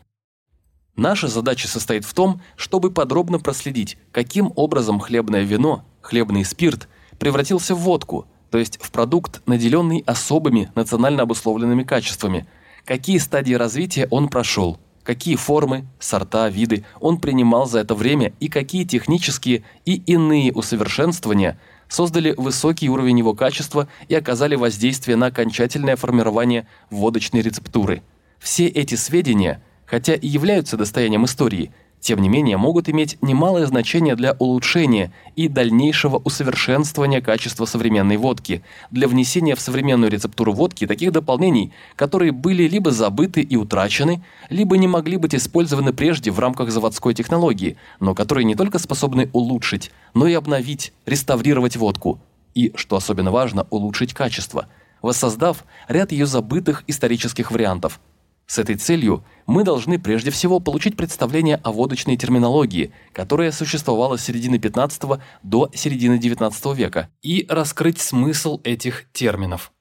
Наша задача состоит в том, чтобы подробно проследить, каким образом хлебное вино, хлебный спирт превратился в водку – то есть в продукт, наделенный особыми национально обусловленными качествами, какие стадии развития он прошел, какие формы, сорта, виды он принимал за это время? И какие технические и иные усовершенствования создали высокий уровень его качества и оказали воздействие на окончательное формирование водочной рецептуры. Все эти сведения, хотя и являются достоянием истории – тем не менее могут иметь немалое значение для улучшения и дальнейшего усовершенствования качества современной водки, для внесения в современную рецептуру водки таких дополнений, которые были либо забыты и утрачены, либо не могли быть использованы прежде в рамках заводской технологии, но которые не только способны улучшить, но и обновить, реставрировать водку. И, что особенно важно, улучшить качество, воссоздав ряд ее забытых исторических вариантов – с этой целью мы должны прежде всего получить представление о водочной терминологии, которая существовала с середины 15 до середины 19 века, и раскрыть смысл этих терминов.